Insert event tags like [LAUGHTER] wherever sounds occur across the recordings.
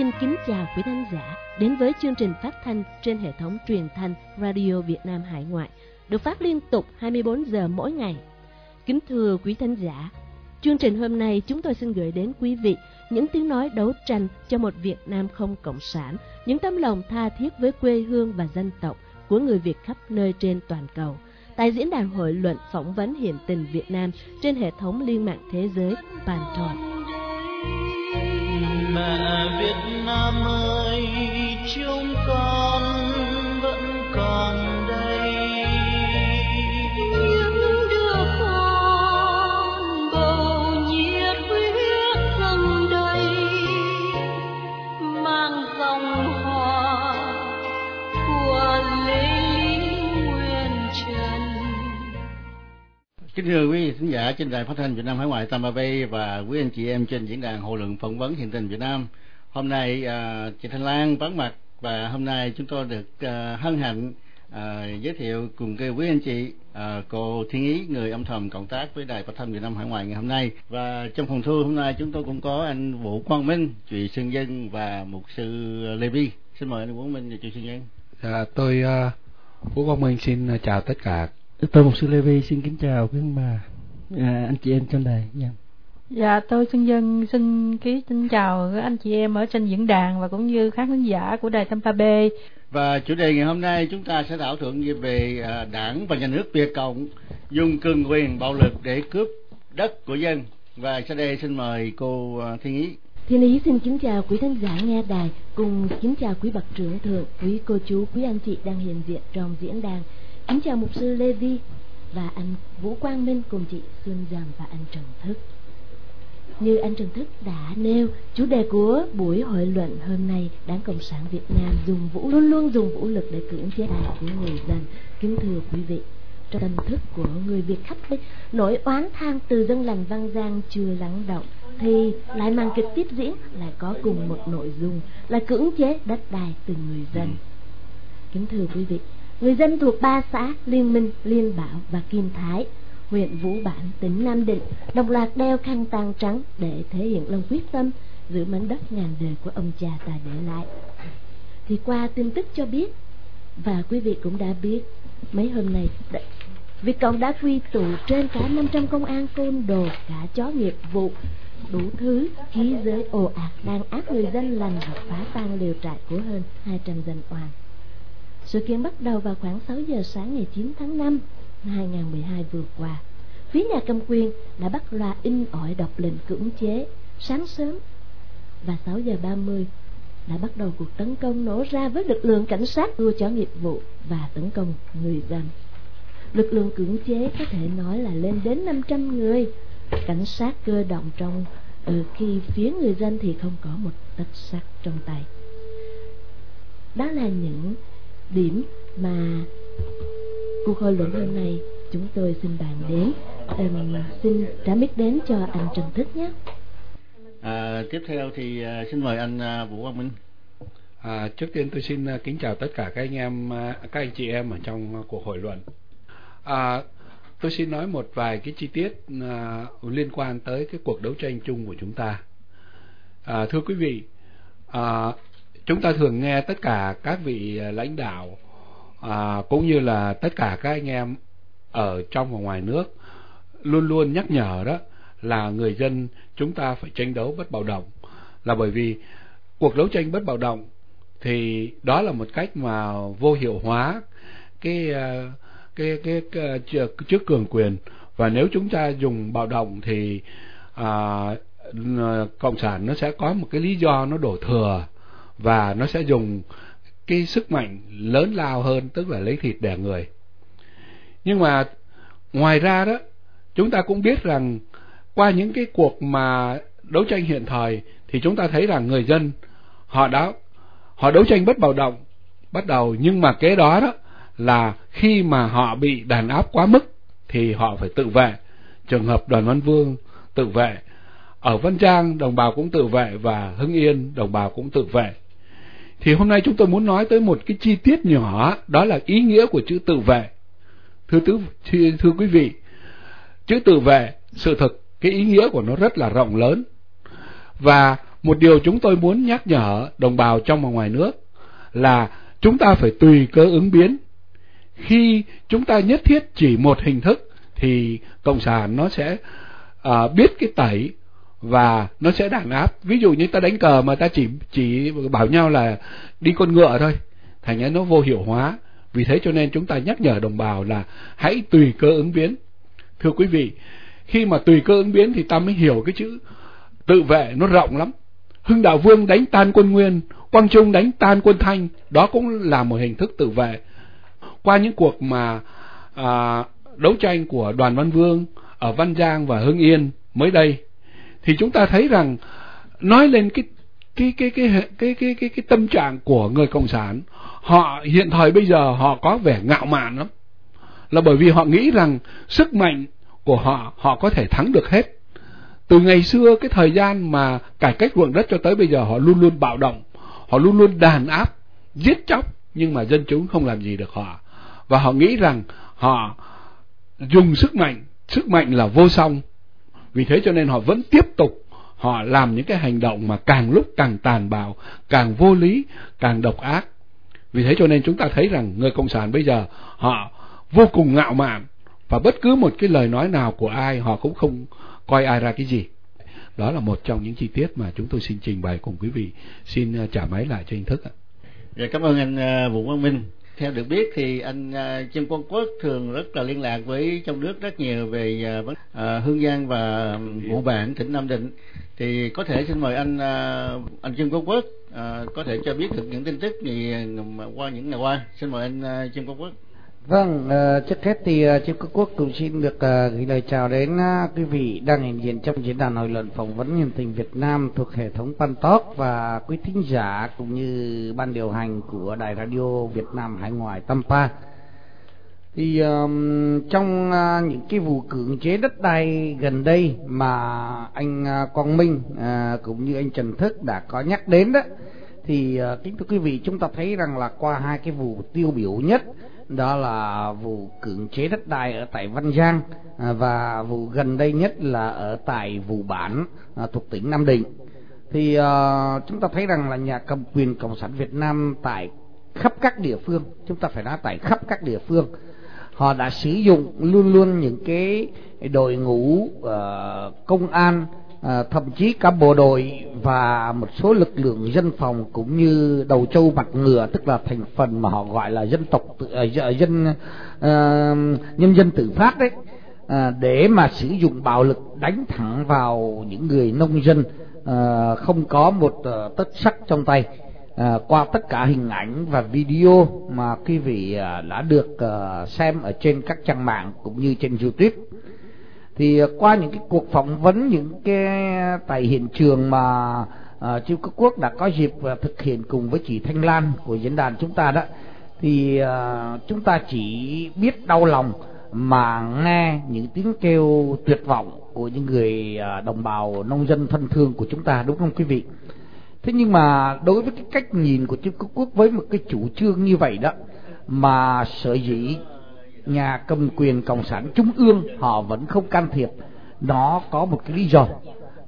xin kính chào quý khán giả đến với chương trình phát thanh trên hệ thống truyền thanh Radio Việt Nam Hải Ngoại, được phát liên tục 24 giờ mỗi ngày. Kính thưa quý khán giả, chương trình hôm nay chúng tôi xin gửi đến quý vị những tiếng nói đấu tranh cho một Việt Nam không cộng sản, những tấm lòng tha thiết với quê hương và dân tộc của người Việt khắp nơi trên toàn cầu. Tại diễn đàn hội luận phỏng vấn hiện tình Việt Nam trên hệ thống liên mạng thế giới Pantone mẹ Việt Nam ơi chúng con vẫn còn Kính thưa quý vị khán giả trên đài phát thanh Việt Nam Hải ngoại Tampa Bay và quý anh chị em trên diễn đàn hội luận phỏng vấn hiện tình Việt Nam. Hôm nay uh, chị Thanh Lan vắng mặt và hôm nay chúng tôi được uh, hân hạnh uh, giới thiệu cùng với quý anh chị uh, cô Thiên Ý người âm thầm cộng tác với đài phát thanh Việt Nam Hải ngoại ngày hôm nay và trong phòng thu hôm nay chúng tôi cũng có anh Vũ Quang Minh, chị Sơn Dân và mục sư Lê Vi. Xin mời anh Vũ Quang Minh và chị Sơn Dân. Dạ, tôi uh, Vũ Quang Minh xin chào tất cả. Tôi một sư Lê Vi xin kính chào quý ông bà à, anh chị em trong đài. Dạ. Dạ, tôi xin dân xin ký xin chào các anh chị em ở trên diễn đàn và cũng như khán thính giả của đài Tampa Bay. Và chủ đề ngày hôm nay chúng ta sẽ thảo luận về- về à, đảng và nhà nước Việt Cộng dùng cường quyền bạo lực để cướp đất của dân. Và sau đây xin mời cô à, Thiên Ý. Thiên Ý xin kính chào quý khán giả nghe đài cùng kính chào quý bậc trưởng thượng, quý cô chú, quý anh chị đang hiện diện trong diễn đàn. Kính chào mục sư Lê Vi và anh Vũ Quang Minh cùng chị Xuân Dầm và anh Trần Thức. Như anh Trần Thức đã nêu, chủ đề của buổi hội luận hôm nay, Đảng Cộng sản Việt Nam dùng vũ luôn luôn dùng vũ lực để cưỡng chế đài của người dân. Kính thưa quý vị, trong tâm thức của người Việt khắp nơi nỗi oán than từ dân lành Văn Giang chưa lắng động, thì lại màn kịch tiếp diễn lại có cùng một nội dung là cưỡng chế đất đai từ người dân. Kính thưa quý vị, người dân thuộc ba xã Liên Minh, Liên Bảo và Kim Thái, huyện Vũ Bản, tỉnh Nam Định, đồng loạt đeo khăn tang trắng để thể hiện lòng quyết tâm giữ mảnh đất ngàn đời của ông cha ta để lại. Thì qua tin tức cho biết, và quý vị cũng đã biết, mấy hôm nay đã, Việt Cộng đã quy tụ trên cả 500 công an côn đồ, cả chó nghiệp vụ, đủ thứ khí giới ồ ạt đang áp người dân lành và phá tan liều trại của hơn 200 dân oan. Sự kiện bắt đầu vào khoảng 6 giờ sáng ngày 9 tháng 5 năm 2012 vừa qua. Phía nhà cầm quyền đã bắt loa in ỏi đọc lệnh cưỡng chế sáng sớm và 6 giờ 30 đã bắt đầu cuộc tấn công nổ ra với lực lượng cảnh sát đua chó nghiệp vụ và tấn công người dân. Lực lượng cưỡng chế có thể nói là lên đến 500 người. Cảnh sát cơ động trong ừ, khi phía người dân thì không có một tấc sắt trong tay. Đó là những điểm mà cuộc hội luận hôm nay chúng tôi xin bàn đến. Ừm, xin trả mic đến cho anh Trần Thức nhé. À, tiếp theo thì à, xin mời anh à, Vũ Quang Minh. À, trước tiên tôi xin uh, kính chào tất cả các anh em, các anh chị em ở trong cuộc hội luận. À, tôi xin nói một vài cái chi tiết uh, liên quan tới cái cuộc đấu tranh chung của chúng ta. À, thưa quý vị, à, chúng ta thường nghe tất cả các vị à, lãnh đạo à, cũng như là tất cả các anh em ở trong và ngoài nước luôn luôn nhắc nhở đó là người dân chúng ta phải tranh đấu bất bạo động. Là bởi vì cuộc đấu tranh bất bạo động thì đó là một cách mà vô hiệu hóa cái à, cái cái, cái trước, trước cường quyền. Và nếu chúng ta dùng bạo động thì à, cộng sản nó sẽ có một cái lý do nó đổ thừa và nó sẽ dùng cái sức mạnh lớn lao hơn, tức là lấy thịt đẻ người. Nhưng mà ngoài ra đó, chúng ta cũng biết rằng qua những cái cuộc mà đấu tranh hiện thời, thì chúng ta thấy rằng người dân họ đã, họ đấu tranh bất bạo động, bắt đầu. Nhưng mà kế đó đó là khi mà họ bị đàn áp quá mức, thì họ phải tự vệ. Trường hợp đoàn văn vương tự vệ, ở Văn trang đồng bào cũng tự vệ và Hưng Yên đồng bào cũng tự vệ. Thì hôm nay chúng tôi muốn nói tới một cái chi tiết nhỏ đó là ý nghĩa của chữ tự vệ. Thưa tứ thưa quý vị, chữ tự vệ sự thực cái ý nghĩa của nó rất là rộng lớn. Và một điều chúng tôi muốn nhắc nhở đồng bào trong và ngoài nước là chúng ta phải tùy cơ ứng biến. Khi chúng ta nhất thiết chỉ một hình thức thì cộng sản nó sẽ à, biết cái tẩy và nó sẽ đàn áp. Ví dụ như ta đánh cờ mà ta chỉ chỉ bảo nhau là đi con ngựa thôi. Thành ra nó vô hiệu hóa. Vì thế cho nên chúng ta nhắc nhở đồng bào là hãy tùy cơ ứng biến. Thưa quý vị khi mà tùy cơ ứng biến thì ta mới hiểu cái chữ tự vệ nó rộng lắm. Hưng đạo vương đánh tan quân nguyên quang trung đánh tan quân thanh đó cũng là một hình thức tự vệ. Qua những cuộc mà à, đấu tranh của đoàn văn vương ở văn giang và hưng yên mới đây thì chúng ta thấy rằng nói lên cái cái cái cái cái cái cái, cái, cái tâm trạng của người cộng sản họ hiện thời bây giờ họ có vẻ ngạo mạn lắm. Là bởi vì họ nghĩ rằng sức mạnh của họ họ có thể thắng được hết. Từ ngày xưa cái thời gian mà cải cách ruộng đất cho tới bây giờ họ luôn luôn bạo động. Họ luôn luôn đàn áp giết chóc nhưng mà dân chúng không làm gì được họ. Và họ nghĩ rằng họ dùng sức mạnh sức mạnh là vô song vì thế cho nên họ vẫn tiếp tục, họ làm những cái hành động mà càng lúc càng tàn bạo, càng vô lý, càng độc ác. Vì thế cho nên chúng ta thấy rằng người cộng sản bây giờ, họ vô cùng ngạo mạn. Và bất cứ một cái lời nói nào của ai, họ cũng không coi ai ra cái gì. Đó là một trong những chi tiết mà chúng tôi xin trình bày cùng quý vị. Xin ờ, trả máy lại cho anh thức ạ. Dạ cảm ơn anh ờ, vũ quang minh theo được biết thì anh Trương Quang Quốc thường rất là liên lạc với trong nước rất nhiều về uh, Hương Giang và Vụ Bản tỉnh Nam Định. Thì có thể xin mời anh uh, anh Trương Quang Quốc uh, có thể cho biết được những tin tức gì qua những ngày qua. Xin mời anh Trương Quang Quốc Vâng, uh, trước hết thì ờ, uh, Chiêm Quốc Quốc cũng xin được uh, gửi lời chào đến uh, quý vị đang hiện diện trong diễn đàn hội luận phỏng vấn nhân tình Việt Nam thuộc hệ thống Pantok và quý thính giả cũng như ban điều hành của Đài Radio Việt Nam Hải Ngoại Tampa. Thì um, trong uh, những cái vụ cưỡng chế đất đai gần đây mà anh uh, Quang Minh uh, cũng như anh Trần Thức đã có nhắc đến đó thì uh, kính thưa quý vị chúng ta thấy rằng là qua hai cái vụ tiêu biểu nhất đó là vụ cưỡng chế đất đai ở tại Văn Giang à, và vụ gần đây nhất là ở tại vụ bản à, thuộc tỉnh Nam Định. Thì uh, chúng ta thấy rằng là nhà cầm quyền cộng sản Việt Nam tại khắp các địa phương chúng ta phải nói tại khắp các địa phương họ đã sử dụng luôn luôn những cái đội ngũ uh, công an à, thậm chí cả bộ đội và một số lực lượng dân phòng cũng như đầu châu mặt ngựa tức là thành phần mà họ gọi là dân tộc tự, uh, dân uh, nhân dân tự phát đấy à, để mà sử dụng bạo lực đánh thẳng vào những người nông dân à, không có một uh, tất sắc trong tay. À, qua tất cả hình ảnh và video mà quý vị à, đã được à, xem ở trên các trang mạng cũng như trên YouTube thì à, qua những cái cuộc phỏng vấn những cái tại hiện trường mà uh, Chiêu Quốc Quốc đã có dịp uh, thực hiện cùng với chị Thanh Lan của diễn đàn chúng ta đó thì uh, chúng ta chỉ biết đau lòng mà nghe những tiếng kêu tuyệt vọng của những người uh, đồng bào nông dân thân thương của chúng ta đúng không quý vị? Thế nhưng mà đối với cái cách nhìn của Chiêu Quốc Quốc với một cái chủ trương như vậy đó mà sở dĩ nhà cầm quyền cộng sản trung ương họ vẫn không can thiệp. Nó có một cái lý do.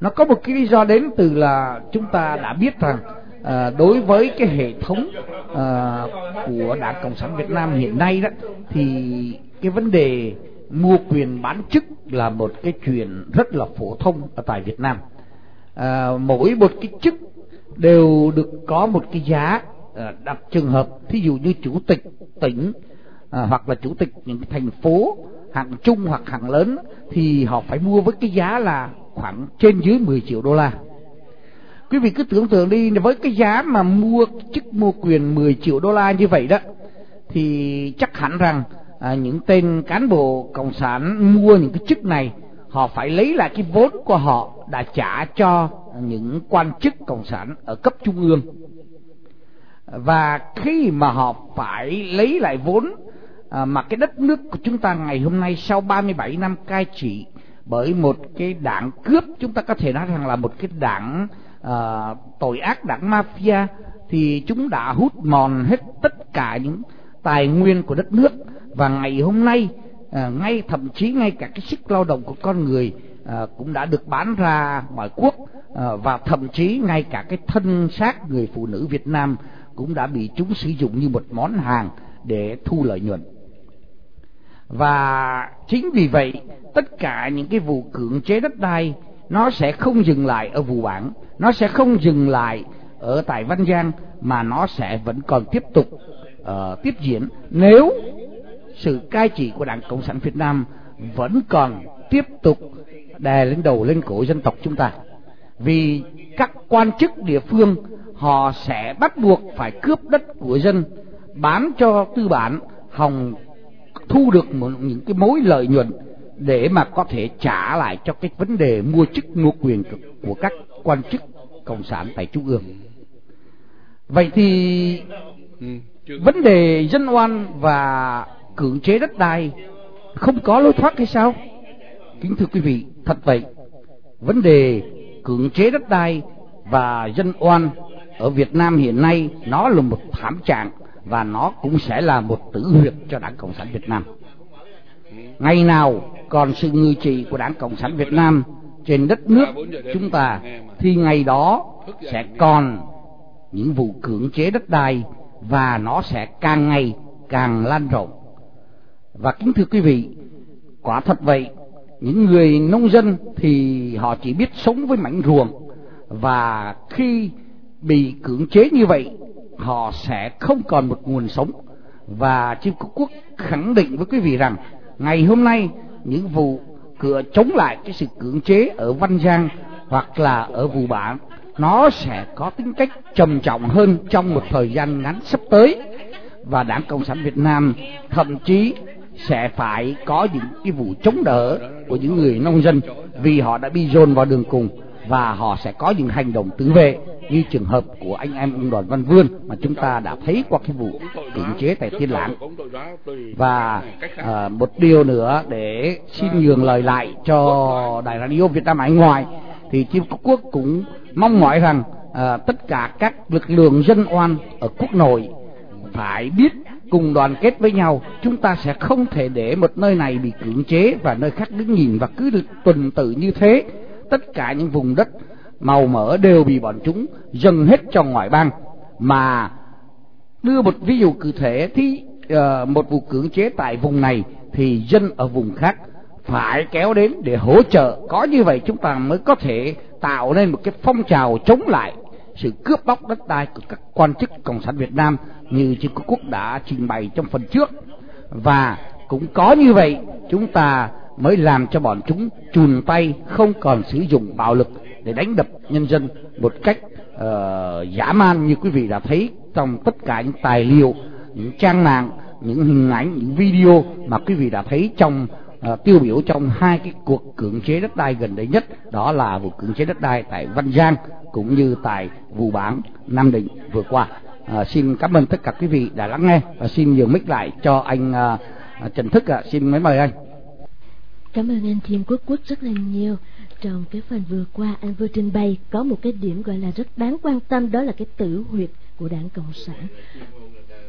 Nó có một cái lý do đến từ là chúng ta đã biết rằng à, đối với cái hệ thống à, của đảng cộng sản việt nam hiện nay đó thì cái vấn đề mua quyền bán chức là một cái chuyện rất là phổ thông ở tại việt nam. À, mỗi một cái chức đều được có một cái giá à, đặt trường hợp. Thí dụ như chủ tịch tỉnh à, hoặc là chủ tịch những thành phố hạng trung hoặc hạng lớn thì họ phải mua với cái giá là khoảng trên dưới 10 triệu đô la. Quý vị cứ tưởng tượng đi với cái giá mà mua chức mua quyền 10 triệu đô la như vậy đó thì chắc hẳn rằng à, những tên cán bộ cộng sản mua những cái chức này họ phải lấy lại cái vốn của họ đã trả cho những quan chức cộng sản ở cấp trung ương. Và khi mà họ phải lấy lại vốn à, mà cái đất nước của chúng ta ngày hôm nay sau 37 năm cai trị bởi một cái đảng cướp chúng ta có thể nói rằng là một cái đảng à, tội ác đảng mafia thì chúng đã hút mòn hết tất cả những tài nguyên của đất nước. Và ngày hôm nay à, ngay thậm chí ngay cả cái sức lao động của con người à, cũng đã được bán ra ngoại quốc à, và thậm chí ngay cả cái thân xác người phụ nữ Việt Nam cũng đã bị chúng sử dụng như một món hàng để thu lợi nhuận và chính vì vậy tất cả những cái vụ cưỡng chế đất đai nó sẽ không dừng lại ở vụ bản nó sẽ không dừng lại ở tại Văn Giang mà nó sẽ vẫn còn tiếp tục uh, tiếp diễn nếu sự cai trị của Đảng Cộng sản Việt Nam vẫn còn tiếp tục đè lên đầu lên cổ dân tộc chúng ta. Vì các quan chức địa phương họ sẽ bắt buộc phải cướp đất của dân bán cho tư bản hòng thu được một, những cái mối lợi nhuận để mà có thể trả lại cho cái vấn đề mua chức mua quyền của các quan chức cộng sản tại trung ương. Vậy thì vấn đề dân oan và cưỡng chế đất đai không có lối thoát hay sao? Kính thưa quý vị thật vậy vấn đề cưỡng chế đất đai và dân oan ở Việt Nam hiện nay nó là một thảm trạng và nó cũng sẽ là một tử huyệt cho Đảng Cộng sản Việt Nam. Ngày nào còn sự ngư trị của Đảng Cộng sản Việt Nam trên đất nước chúng ta thì ngày đó sẽ còn những vụ cưỡng chế đất đai và nó sẽ càng ngày càng lan rộng. Và kính thưa quý vị, quả thật vậy, những người nông dân thì họ chỉ biết sống với mảnh ruộng và khi bị cưỡng chế như vậy họ sẽ không còn một nguồn sống. Và Chiêm Quốc khẳng định với quý vị rằng, ngày hôm nay, những vụ cửa chống lại cái sự cưỡng chế ở Văn Giang hoặc là ở vụ bản, nó sẽ có tính cách trầm trọng hơn trong một thời gian ngắn sắp tới. Và Đảng Cộng sản Việt Nam thậm chí sẽ phải có những cái vụ chống đỡ của những người nông dân vì họ đã bị dồn vào đường cùng và họ sẽ có những hành động tự vệ như trường hợp của anh em ông đoàn văn vươn mà chúng ta đã thấy qua cái vụ cưỡng chế tại Thiên lãng. Và à, một điều nữa để xin nhường lời lại cho đài radio việt nam hải ngoại thì chiêm quốc cũng mong mỏi rằng à, tất cả các lực lượng dân oan ở quốc nội phải biết cùng đoàn kết với nhau. Chúng ta sẽ không thể để một nơi này bị cưỡng chế và nơi khác đứng nhìn và cứ tuần tự như thế. Tất cả những vùng đất màu mỡ đều bị bọn chúng dâng hết cho ngoại bang. Mà đưa một ví dụ cụ thể thì uh, một vụ cưỡng chế tại vùng này thì dân ở vùng khác phải kéo đến để hỗ trợ. Có như vậy chúng ta mới có thể tạo nên một cái phong trào chống lại sự cướp bóc đất đai của các quan chức cộng sản Việt Nam như Trương Quốc đã trình bày trong phần trước. Và cũng có như vậy chúng ta mới làm cho bọn chúng chùn tay không còn sử dụng bạo lực để đánh đập nhân dân một cách uh, dã man như quý vị đã thấy trong tất cả những tài liệu những trang mạng những hình ảnh những video mà quý vị đã thấy trong uh, tiêu biểu trong hai cái cuộc cưỡng chế đất đai gần đây nhất đó là vụ cưỡng chế đất đai tại Văn Giang cũng như tại vụ Bản, Nam Định vừa qua. À, xin cảm ơn tất cả quý vị đã lắng nghe và xin nhường mic lại cho anh à, Trần Thức ạ. À. xin mấy mời anh. Cảm ơn anh Thiên Quốc Quốc rất là nhiều trong cái phần vừa qua anh vừa trình bày có một cái điểm gọi là rất đáng quan tâm, đó là cái tử huyệt của đảng cộng sản.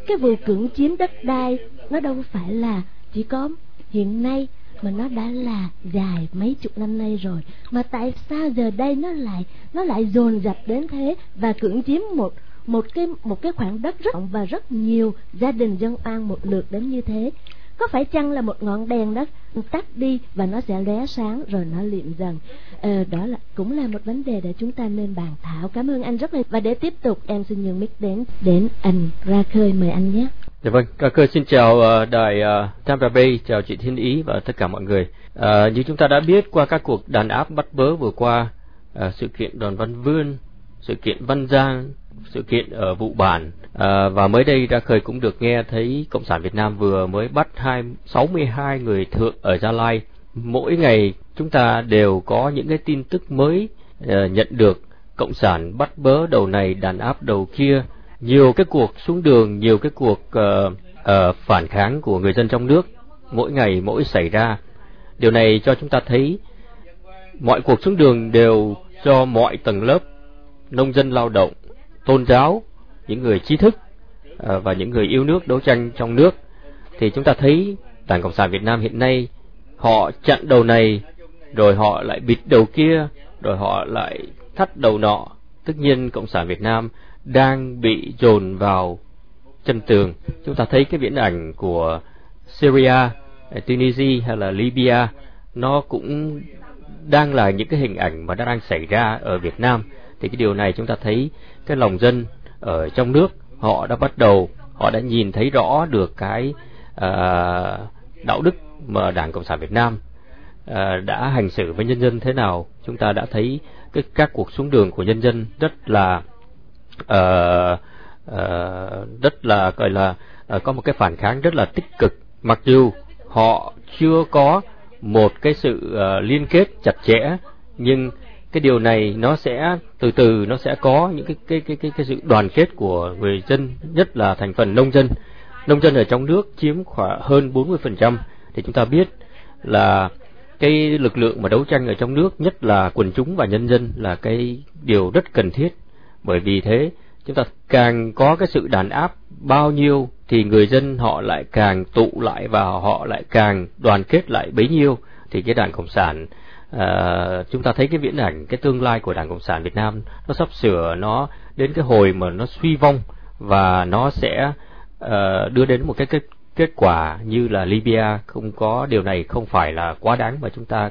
Cái vụ cưỡng chiếm đất đai, nó đâu phải là chỉ có hiện nay mà nó đã là dài mấy chục năm nay rồi. Mà tại sao giờ đây nó lại nó lại dồn dập đến thế và cưỡng chiếm một một cái một cái khoảng đất rất rộng và rất nhiều gia đình dân oan một lượt đến như thế? Có phải chăng là một ngọn đèn đó tắt đi và nó sẽ lóe sáng rồi nó liệm dần? Ờ, đó là cũng là một vấn đề để chúng ta nên bàn thảo. Cảm ơn anh rất là và để tiếp tục em xin nhường mic đến đến anh ra khơi. Mời anh nhé. Dạ vâng, ca cơ xin chào uh, đài uh, Tampa Bay, chào chị Thiên Ý và tất cả mọi người. Uh, như chúng ta đã biết qua các cuộc đàn áp bắt bớ vừa qua, uh, sự kiện Đoàn Văn Vươn, sự kiện Văn Giang, sự kiện ở vụ bản. À, và mới đây ra khơi cũng được nghe thấy cộng sản Việt Nam vừa mới bắt hai sáu mươi hai người thượng ở Gia Lai. Mỗi ngày chúng ta đều có những cái tin tức mới uh, nhận được. Cộng sản bắt bớ đầu này đàn áp đầu kia. Nhiều cái cuộc xuống đường nhiều cái cuộc uh, uh, phản kháng của người dân trong nước mỗi ngày mỗi xảy ra. Điều này cho chúng ta thấy mọi cuộc xuống đường đều do mọi tầng lớp nông dân lao động tôn giáo, những người trí thức ờ, và những người yêu nước, đấu tranh trong nước, thì chúng ta thấy đảng cộng sản việt nam hiện nay họ chặn đầu này, rồi họ lại bịt đầu kia, rồi họ lại thắt đầu nọ. Tất nhiên cộng sản việt nam đang bị dồn vào chân tường. Chúng ta thấy cái viễn ảnh của syria ờ, tunisia hay là libya, nó cũng đang là những cái hình ảnh mà đang xảy ra ở việt nam. Thì cái điều này chúng ta thấy cái lòng dân ở trong nước họ đã bắt đầu họ đã nhìn thấy rõ được cái uh, đạo đức mà đảng cộng sản việt nam uh, đã hành xử với nhân dân thế nào. Chúng ta đã thấy cái các cuộc xuống đường của nhân dân rất là uh, uh, rất là gọi là uh, có một cái phản kháng rất là tích cực. Mặc dù họ chưa có một cái sự uh, liên kết chặt chẽ nhưng cái điều này nó sẽ, từ từ nó sẽ có những cái cái cái cái cái sự đoàn kết của người dân, nhất là thành phần nông dân. Nông dân ở trong nước chiếm khoảng hơn 40% thì chúng ta biết là cái lực lượng mà đấu tranh ở trong nước, nhất là quần chúng và nhân dân là cái điều rất cần thiết. Bởi vì thế, chúng ta càng có cái sự đàn áp bao nhiêu thì người dân họ lại càng tụ lại và họ lại càng đoàn kết lại bấy nhiêu, thì cái đảng cộng sản à, chúng ta thấy cái viễn ảnh cái tương lai của đảng cộng sản việt nam nó sắp sửa nó đến cái hồi mà nó suy vong và nó sẽ uh, đưa đến một cái kết kết quả như là Libya không có điều này không phải là quá đáng mà chúng ta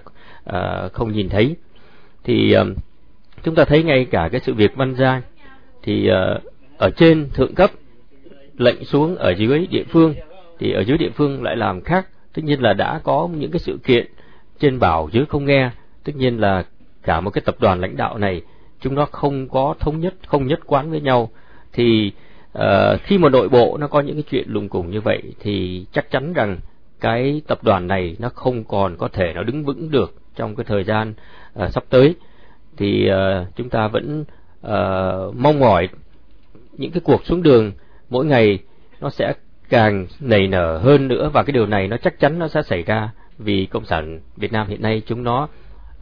uh, không nhìn thấy. Thì uh, chúng ta thấy ngay cả cái sự việc Văn Giang thì uh, ở trên thượng cấp lệnh xuống ở dưới địa phương thì ở dưới địa phương lại làm khác. Tất nhiên là đã có những cái sự kiện trên bảo dưới không nghe. Tất nhiên là cả một cái tập đoàn lãnh đạo này chúng nó không có thống nhất không nhất quán với nhau. Thì uh, khi mà nội bộ nó có những cái chuyện lùng cùng như vậy thì chắc chắn rằng cái tập đoàn này nó không còn có thể nó đứng vững được trong cái thời gian uh, sắp tới. Thì uh, chúng ta vẫn uh, mong mỏi những cái cuộc xuống đường mỗi ngày nó sẽ càng nảy nở hơn nữa và cái điều này nó chắc chắn nó sẽ xảy ra vì cộng sản Việt Nam hiện nay chúng nó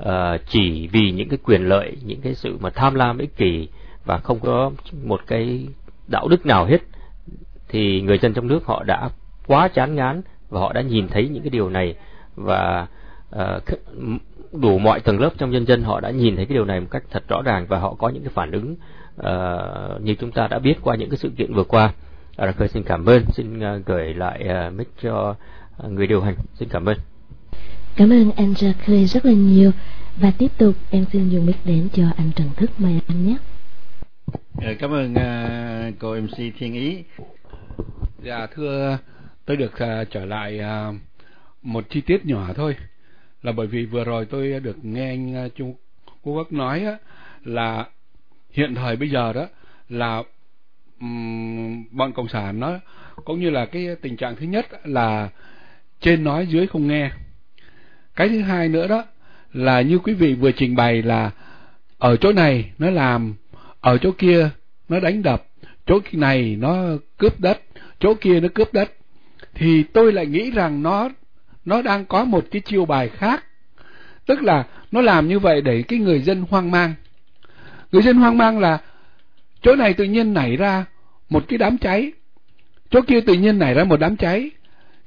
uh, chỉ vì những cái quyền lợi những cái sự mà tham lam ích kỷ và không có một cái đạo đức nào hết thì người dân trong nước họ đã quá chán ngán và họ đã nhìn thấy những cái điều này và uh, đủ mọi tầng lớp trong nhân dân họ đã nhìn thấy cái điều này một cách thật rõ ràng và họ có những cái phản ứng uh, như chúng ta đã biết qua những cái sự kiện vừa qua. À, xin cảm ơn, xin uh, gửi lại uh, mic cho uh, người điều hành. Xin cảm ơn. Cảm ơn anh Ra Khơi rất là nhiều và tiếp tục em xin dùng mic đến cho anh Trần Thức mời anh nhé. Dạ, cảm ơn uh, cô MC Thiên Ý. Dạ thưa tôi được uh, trở lại uh, một chi tiết nhỏ thôi là bởi vì vừa rồi tôi được nghe anh uh, Trung Quốc nói uh, là hiện thời bây giờ đó là um, bọn cộng sản nó cũng như là cái tình trạng thứ nhất là trên nói dưới không nghe cái thứ hai nữa đó là như quý vị vừa trình bày là ở chỗ này nó làm, ở chỗ kia nó đánh đập, chỗ này nó cướp đất, chỗ kia nó cướp đất. Thì tôi lại nghĩ rằng nó nó đang có một cái chiêu bài khác. Tức là nó làm như vậy để cái người dân hoang mang. Người dân hoang mang là chỗ này tự nhiên nảy ra một cái đám cháy, chỗ kia tự nhiên nảy ra một đám cháy.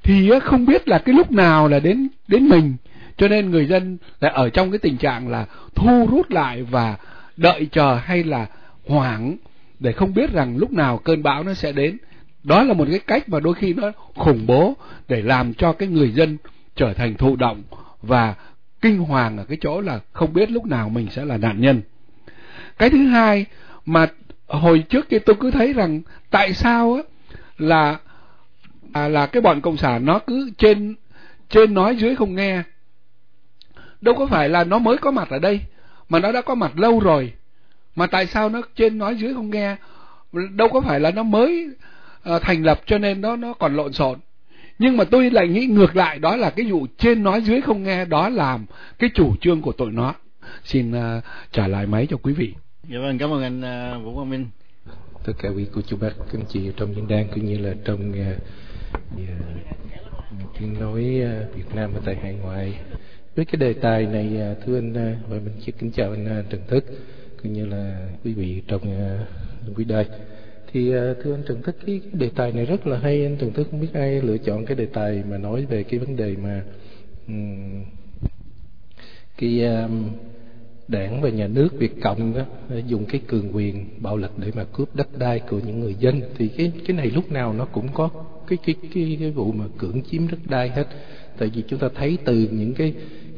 Thì không biết là cái lúc nào là đến đến mình cho nên người dân lại ở trong cái tình trạng là thu rút lại và đợi chờ hay là hoảng để không biết rằng lúc nào cơn bão nó sẽ đến. Đó là một cái cách mà đôi khi nó khủng bố để làm cho cái người dân trở thành thụ động và kinh hoàng ở cái chỗ là không biết lúc nào mình sẽ là nạn nhân. Cái thứ hai mà hồi trước kia tôi cứ thấy rằng tại sao á là à, là cái bọn cộng sản nó cứ trên trên nói dưới không nghe đâu có phải là nó mới có mặt ở đây mà nó đã có mặt lâu rồi. Mà tại sao nó trên nói dưới không nghe? Đâu có phải là nó mới uh, thành lập cho nên nó nó còn lộn xộn. Nhưng mà tôi lại nghĩ ngược lại đó là cái vụ trên nói dưới không nghe đó làm cái chủ trương của tụi nó. Xin uh, trả lại máy cho quý vị. Dạ vâng cảm ơn anh uh, vũ quang minh. Tất cả quý cô chú bác các anh chị trong diễn đàn cũng như là trong uh, tiếng nói Việt Nam ở tại hải ngoại với cái đề tài này à, thưa anh à, và mình xin kính chào anh à, Trần Thức cũng như là quý vị trong quý đời thì thưa anh Trần Thức cái đề tài này rất là hay. Anh Trần Thức không biết ai lựa chọn cái đề tài mà nói về cái vấn đề mà um, cái um, đảng và nhà nước Việt Cộng đó dùng cái cường quyền bạo lực để mà cướp đất đai của những người dân. Thì cái cái này lúc nào nó cũng có cái cái cái, cái vụ mà cưỡng chiếm đất đai hết. Tại vì chúng ta thấy từ những cái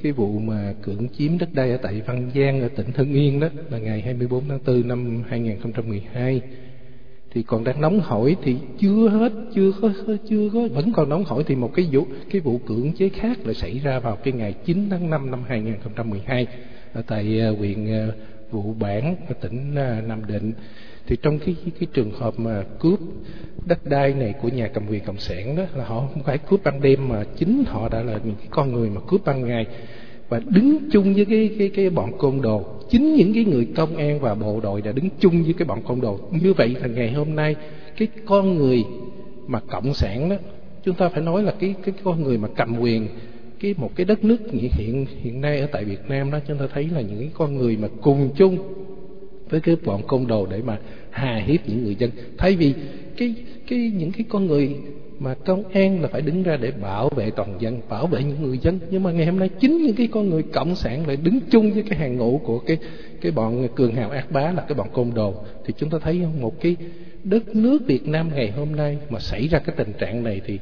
cái vụ mà cưỡng chiếm đất đai ở tại Văn Giang ở tỉnh Hưng Yên đó là ngày 24 tháng 4 năm 2012 thì còn đang nóng hổi thì chưa hết chưa có chưa có vẫn còn nóng hổi thì một cái vụ cái vụ cưỡng chế khác lại xảy ra vào cái ngày 9 tháng 5 năm 2012 ở tại ờ, huyện à, Vụ Bản ở tỉnh ờ, Nam Định. Thì trong cái cái trường hợp mà cướp đất đai này của nhà cầm quyền cộng sản đó là họ không phải cướp ban đêm mà chính họ đã là những cái con người mà cướp ban ngày và đứng chung với cái cái cái bọn côn đồ. Chính những cái người công an và bộ đội đã đứng chung với cái bọn côn đồ. Như vậy là ngày hôm nay, cái con người mà cộng sản đó, chúng ta phải nói là cái cái con người mà cầm quyền, cái một cái đất nước hiện hiện nay ở tại Việt Nam đó, chúng ta thấy là những cái con người mà cùng chung với cái bọn côn đồ để mà hà hiếp những người dân. Thay vì cái cái những cái con người mà công an là phải đứng ra để bảo vệ toàn dân, bảo vệ những người dân. Nhưng mà ngày hôm nay chính những cái con người cộng sản lại đứng chung với cái hàng ngũ của cái cái bọn cường hào ác bá là cái bọn côn đồ. Thì chúng ta thấy một cái đất nước Việt Nam ngày hôm nay mà xảy ra cái tình trạng này thì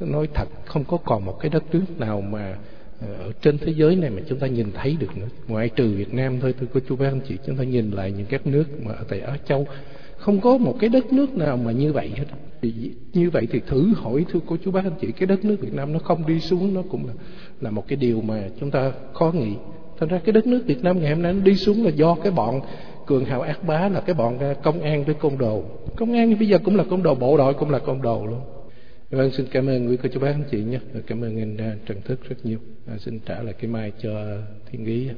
nói thật, không có còn một cái đất nước nào mà ờ, ở trên thế giới này mà chúng ta nhìn thấy được nữa. Ngoại trừ Việt Nam thôi, thưa cô chú bác anh chị, chúng ta nhìn lại những các nước mà ở tại Á Châu. Không có một cái đất nước nào mà như vậy hết thì như vậy thì thử hỏi thưa cô chú bác anh chị cái đất nước Việt Nam nó không đi xuống nó cũng là là một cái điều mà chúng ta khó nghĩ thành ra cái đất nước Việt Nam ngày hôm nay nó đi xuống là do cái bọn cường hào ác bá là cái bọn à, công an với côn đồ công an bây giờ cũng là côn đồ bộ đội cũng là côn đồ luôn Vâng, xin cảm ơn quý cô chú bác anh chị nhé. Và cảm ơn anh à, Trần Thức rất nhiều. À, xin trả lại cái mai cho Thiên Lý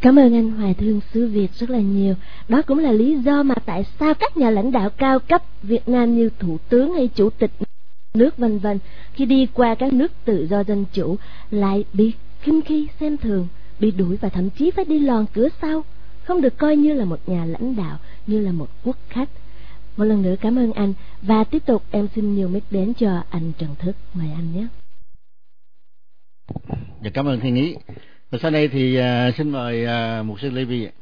Cảm ơn anh Hoài Thương xứ Việt rất là nhiều. Đó cũng là lý do mà tại sao các nhà lãnh đạo cao cấp Việt Nam như Thủ tướng hay Chủ tịch nước vân vân khi đi qua các nước tự do dân chủ lại bị khinh khi xem thường, bị đuổi và thậm chí phải đi lòn cửa sau, không được coi như là một nhà lãnh đạo, như là một quốc khách một lần nữa cảm ơn anh và tiếp tục em xin nhiều mic đến cho anh Trần Thức. Mời anh nhé. Dạ cảm ơn Thiên Ý. Và sau đây thì uh, xin mời uh, mục sư Lê Vi ạ.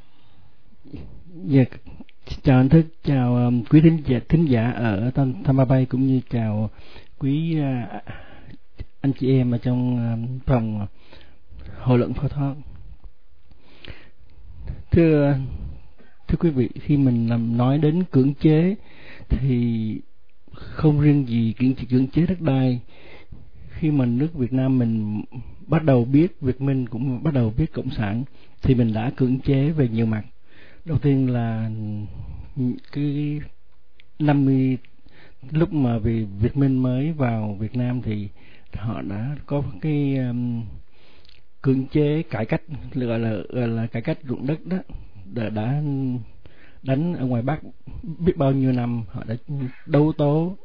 Dạ, chào anh Thức, chào um, quý thính giả, thính giả ở Tampa Bay cũng như chào quý uh, anh chị em ở trong um, phòng hội luận phó thoát. Thưa thưa quý vị khi mình làm nói đến cưỡng chế thì không riêng gì cưỡng cưỡng chế đất đai khi mà nước Việt Nam mình bắt đầu biết Việt Minh cũng bắt đầu biết cộng sản thì mình đã cưỡng chế về nhiều mặt. Đầu tiên là cái 50 lúc mà vì Việt Minh mới vào Việt Nam thì họ đã có cái um, cưỡng chế cải cách gọi là gọi là cải cách ruộng đất đó đã, đã đánh ở ngoài Bắc biết bao nhiêu năm họ đã đấu tố.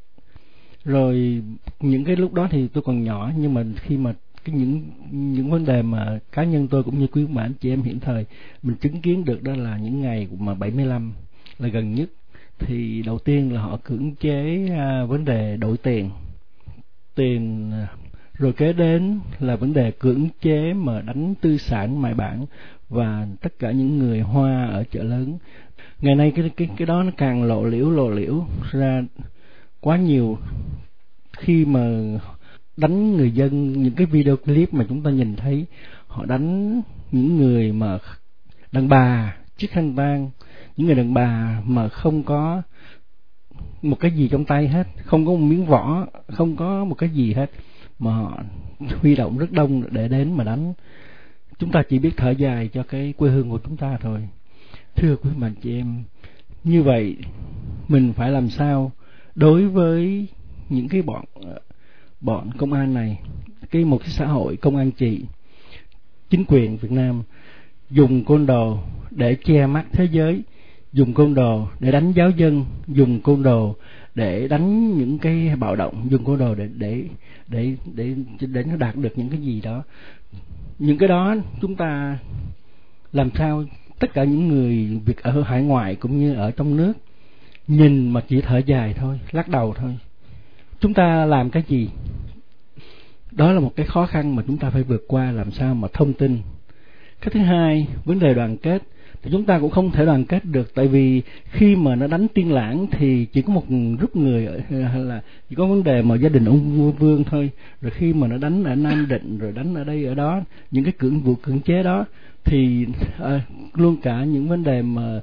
Rồi những cái lúc đó thì tôi còn nhỏ nhưng mà khi mà cái những những vấn đề mà cá nhân tôi cũng như quý bạn chị em hiện thời mình chứng kiến được đó là những ngày mà 75 là gần nhất. Thì đầu tiên là họ cưỡng chế à, vấn đề đổi tiền. Tiền à, rồi kế đến là vấn đề cưỡng chế mà đánh tư sản mại bản và tất cả những người hoa ở chợ lớn. Ngày nay cái cái cái đó nó càng lộ liễu lộ liễu ra quá nhiều. Khi mà đánh người dân. Những cái video clip mà chúng ta nhìn thấy, họ đánh những người mà đàn bà, chiếc khăn tang những người đàn bà mà không có một cái gì trong tay hết, không có một miếng vỏ, không có một cái gì hết, mà họ huy động rất đông để đến mà đánh. Chúng ta chỉ biết thở dài cho cái quê hương của chúng ta thôi. Thưa quý mạnh chị em, như vậy mình phải làm sao đối với những cái bọn bọn công an này, cái một cái xã hội công an trị, chính quyền Việt Nam dùng côn đồ để che mắt thế giới, dùng côn đồ để đánh giáo dân, dùng côn đồ để đánh những cái bạo động, dùng côn đồ để để để để để nó đạt được những cái gì đó. Những cái đó chúng ta làm sao tất cả những người việc ở hải ngoại cũng như ở trong nước nhìn mà chỉ thở dài thôi, lắc đầu thôi. Chúng ta làm cái gì? Đó là một cái khó khăn mà chúng ta phải vượt qua làm sao mà thông tin. Cái thứ hai, vấn đề đoàn kết. Thì chúng ta cũng không thể đoàn kết được, tại vì khi mà nó đánh tiên lãng thì chỉ có một rút người hay là chỉ có vấn đề mà gia đình ông vua vương thôi. Rồi khi mà nó đánh ở nam định, rồi đánh ở đây, ở đó, những cái cưỡng vụ, cưỡng chế đó thì à, luôn cả những vấn đề mà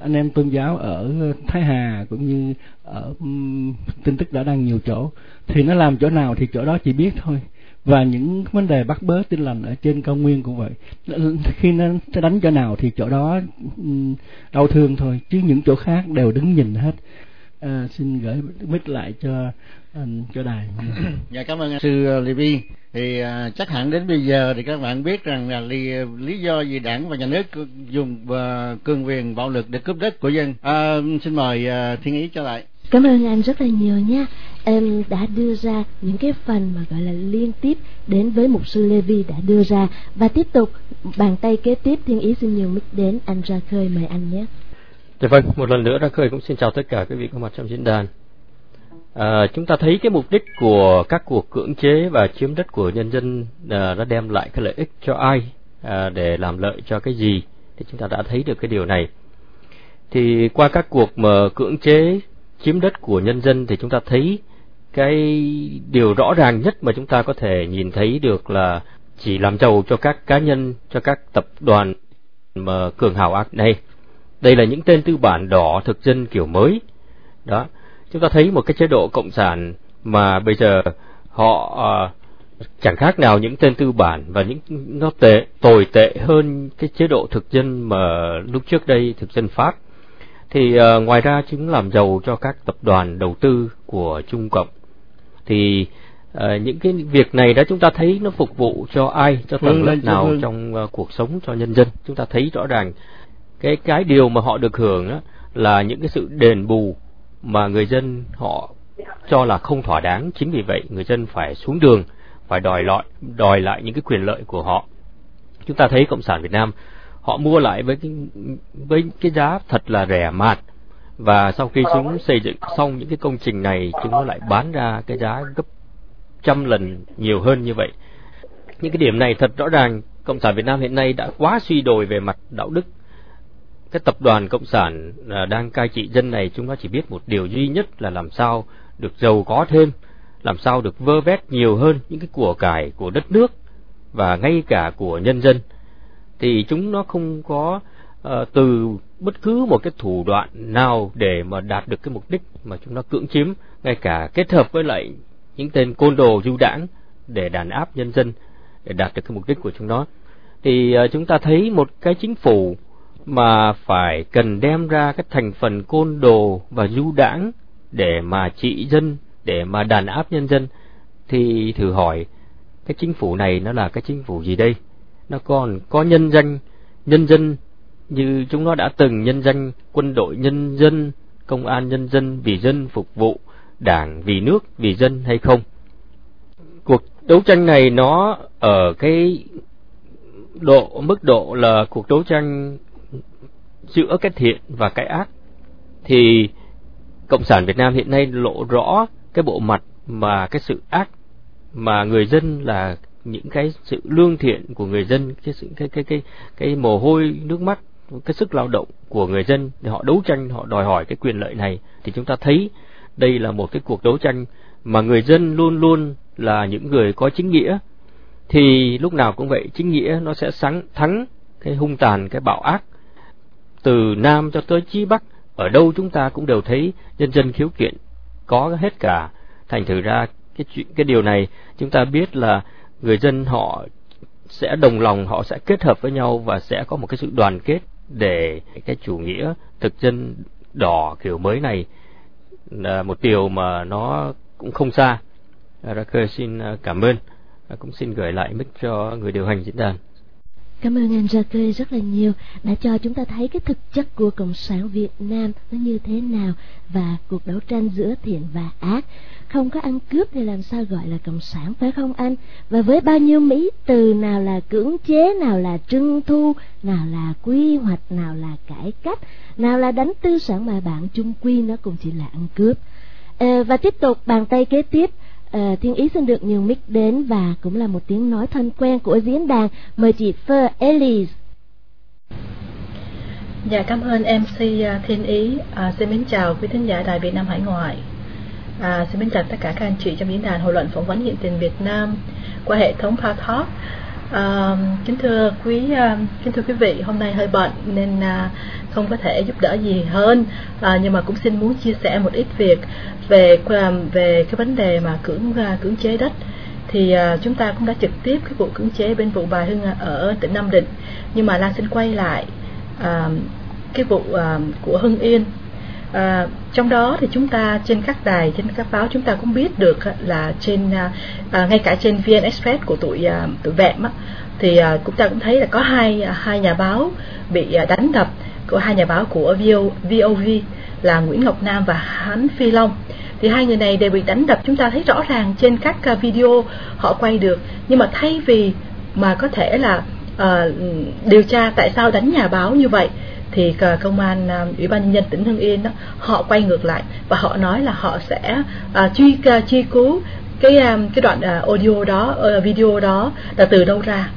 anh em tôn giáo ở Thái Hà cũng như ở um, tin tức đã đăng nhiều chỗ thì nó làm chỗ nào thì chỗ đó chỉ biết thôi. Và những vấn đề bắt bớ tin lành ở trên cao nguyên cũng vậy. Khi nó đánh chỗ nào thì chỗ đó đau thương thôi chứ những chỗ khác đều đứng nhìn hết à, xin gửi mic lại cho anh cho đài. [COUGHS] Dạ cảm ơn sư Libby thì à, chắc hẳn đến bây giờ thì các bạn biết rằng là lý, lý do gì đảng và nhà nước dùng uh, cương quyền bạo lực để cướp đất của dân. À, xin mời uh, thiên ý cho lại. Cảm ơn anh rất là nhiều nha. Em đã đưa ra những cái phần mà gọi là liên tiếp đến với mục sư Levi đã đưa ra. Và tiếp tục bàn tay kế tiếp thiên ý xin nhường mic đến anh ra khơi mời anh nhé. Dạ vâng, một lần nữa ra khơi cũng xin chào tất cả quý vị có mặt trong diễn đàn. À, chúng ta thấy cái mục đích của các cuộc cưỡng chế và chiếm đất của nhân dân à, nó đem lại cái lợi ích cho ai à, để làm lợi cho cái gì thì chúng ta đã thấy được cái điều này. Thì qua các cuộc mà cưỡng chế chiếm đất của nhân dân thì chúng ta thấy cái điều rõ ràng nhất mà chúng ta có thể nhìn thấy được là chỉ làm giàu cho các cá nhân, cho các tập đoàn mà cường hào ác này. Đây là những tên tư bản đỏ thực dân kiểu mới. Đó, chúng ta thấy một cái chế độ cộng sản mà bây giờ họ à, chẳng khác nào những tên tư bản và những nó tệ tồi tệ hơn cái chế độ thực dân mà lúc trước đây thực dân Pháp thì uh, ngoài ra chúng làm giàu cho các tập đoàn đầu tư của Trung Cộng thì uh, những cái việc này đã chúng ta thấy nó phục vụ cho ai cho tầng lớp nào vâng. trong uh, cuộc sống cho nhân dân chúng ta thấy rõ ràng cái cái điều mà họ được hưởng á, là những cái sự đền bù mà người dân họ cho là không thỏa đáng. Chính vì vậy người dân phải xuống đường phải đòi lại đòi lại những cái quyền lợi của họ. Chúng ta thấy cộng sản Việt Nam họ mua lại với cái với cái giá thật là rẻ mạt. Và sau khi chúng xây dựng xong những cái công trình này chúng nó lại bán ra cái giá gấp trăm lần nhiều hơn như vậy. Những cái điểm này thật rõ ràng cộng sản Việt Nam hiện nay đã quá suy đồi về mặt đạo đức cái tập đoàn cộng sản à, đang cai trị dân này chúng nó chỉ biết một điều duy nhất là làm sao được giàu có thêm làm sao được vơ vét nhiều hơn những cái của cải của đất nước và ngay cả của nhân dân. Thì chúng nó không có uh, từ bất cứ một cái thủ đoạn nào để mà đạt được cái mục đích mà chúng nó cưỡng chiếm ngay cả kết hợp với lại những tên côn đồ du đảng để đàn áp nhân dân để đạt được cái mục đích của chúng nó. Thì uh, chúng ta thấy một cái chính phủ mà phải cần đem ra cái thành phần côn đồ và du đảng để mà trị dân, để mà đàn áp nhân dân. Thì thử hỏi, cái chính phủ này nó là cái chính phủ gì đây? Nó còn có nhân danh, nhân dân như chúng nó đã từng nhân danh quân đội nhân dân, công an nhân dân vì dân phục vụ, đảng vì nước vì dân hay không? Cuộc đấu tranh này nó ở cái độ, mức độ là cuộc đấu tranh giữa cái thiện và cái ác, thì cộng sản Việt Nam hiện nay lộ rõ cái bộ mặt mà cái sự ác mà người dân là những cái sự lương thiện của người dân, cái sự, cái cái cái cái mồ hôi, nước mắt, cái sức lao động của người dân để họ đấu tranh, họ đòi hỏi cái quyền lợi này. Thì chúng ta thấy đây là một cái cuộc đấu tranh mà người dân luôn luôn là những người có chính nghĩa. Thì lúc nào cũng vậy, chính nghĩa nó sẽ sáng, thắng cái hung tàn, cái bạo ác từ nam cho tới chí bắc, ở đâu chúng ta cũng đều thấy nhân dân khiếu kiện có hết cả. Thành thử ra, cái chuyện, cái điều này chúng ta biết là người dân họ sẽ đồng lòng, họ sẽ kết hợp với nhau và sẽ có một cái sự đoàn kết để cái chủ nghĩa thực dân đỏ kiểu mới này là một điều mà nó cũng không xa. Raker xin à, cảm ơn. Cũng xin gửi lại mic cho người điều hành diễn đàn. Cảm ơn anh Ra Khơi rất là nhiều đã cho chúng ta thấy cái thực chất của Cộng sản Việt Nam nó như thế nào và cuộc đấu tranh giữa thiện và ác. Không có ăn cướp thì làm sao gọi là Cộng sản phải không anh? Và với bao nhiêu mỹ từ nào là cưỡng chế, nào là trưng thu, nào là quy hoạch, nào là cải cách, nào là đánh tư sản mà bạn chung quy nó cũng chỉ là ăn cướp. À, và tiếp tục bàn tay kế tiếp À, Thiên Ý xin được nhường mic đến và cũng là một tiếng nói thân quen của diễn đàn. Mời chị Fer Ellis. Dạ cảm ơn MC à, Thiên Ý. À, xin mến chào quý thính giả Đài Việt Nam Hải Ngoại. À, xin mến chào tất cả các anh chị trong diễn đàn hội luận phỏng vấn hiện tình Việt Nam qua hệ thống Talk. À, kính thưa quý à, kính thưa quý vị, hôm nay hơi bận nên à, không có thể giúp đỡ gì hơn, à, nhưng mà cũng xin muốn chia sẻ một ít việc về à, về cái vấn đề mà cưỡng à, cưỡng chế đất. Thì uh, chúng ta cũng đã trực tiếp cái vụ cưỡng chế bên vụ bà Hưng ở tỉnh Nam Định. Nhưng mà Lan xin quay lại uh, cái vụ uh, của Hưng Yên. À, trong đó thì chúng ta trên các đài trên các báo chúng ta cũng biết được là trên à, ngay cả trên VN Express của tụi à, tụi vẹm á, thì à, chúng ta cũng thấy là có hai hai nhà báo bị à, đánh đập của hai nhà báo của VOV là Nguyễn Ngọc Nam và Hán Phi Long. Thì hai người này đều bị đánh đập. Chúng ta thấy rõ ràng trên các à, video họ quay được. Nhưng mà thay vì mà có thể là uh, điều tra tại sao đánh nhà báo như vậy thì ờ, công an à, ủy ban nhân dân tỉnh hưng yên đó họ quay ngược lại và họ nói là họ sẽ uh, truy uh, truy cứu cái um, cái đoạn uh, audio đó uh, video đó là từ đâu ra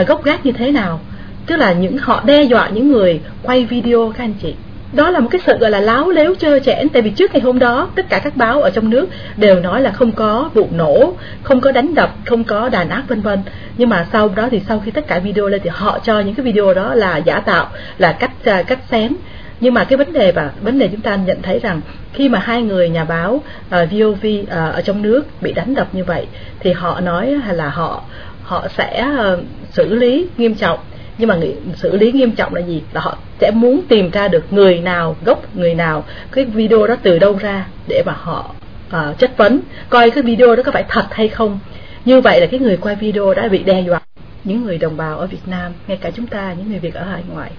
uh, gốc gác như thế nào tức là những họ đe dọa những người quay video các anh chị. Đó là một cái sự gọi là láo lếu trơ chẽn. Tại vì trước ngày hôm đó tất cả các báo ở trong nước đều nói là không có vụ nổ không có đánh đập không có đàn áp vân vân. Nhưng mà sau đó thì sau khi tất cả video lên thì họ cho những cái video đó là giả tạo là cách uh, cách xén. Nhưng mà cái vấn đề và vấn đề chúng ta nhận thấy rằng khi mà hai người nhà báo à, uh, VOV uh, à, ở trong nước bị đánh đập như vậy thì họ nói là họ họ sẽ uh, xử lý nghiêm trọng nhưng mà xử lý nghiêm trọng là gì? Là họ sẽ muốn tìm ra được người nào gốc người nào. Cái video đó từ đâu ra để mà họ uh, chất vấn? Coi cái video đó có phải thật hay không? Như vậy là cái người quay video đã bị đe dọa. Những người đồng bào ở Việt Nam ngay cả chúng ta những người Việt ở hải ngoại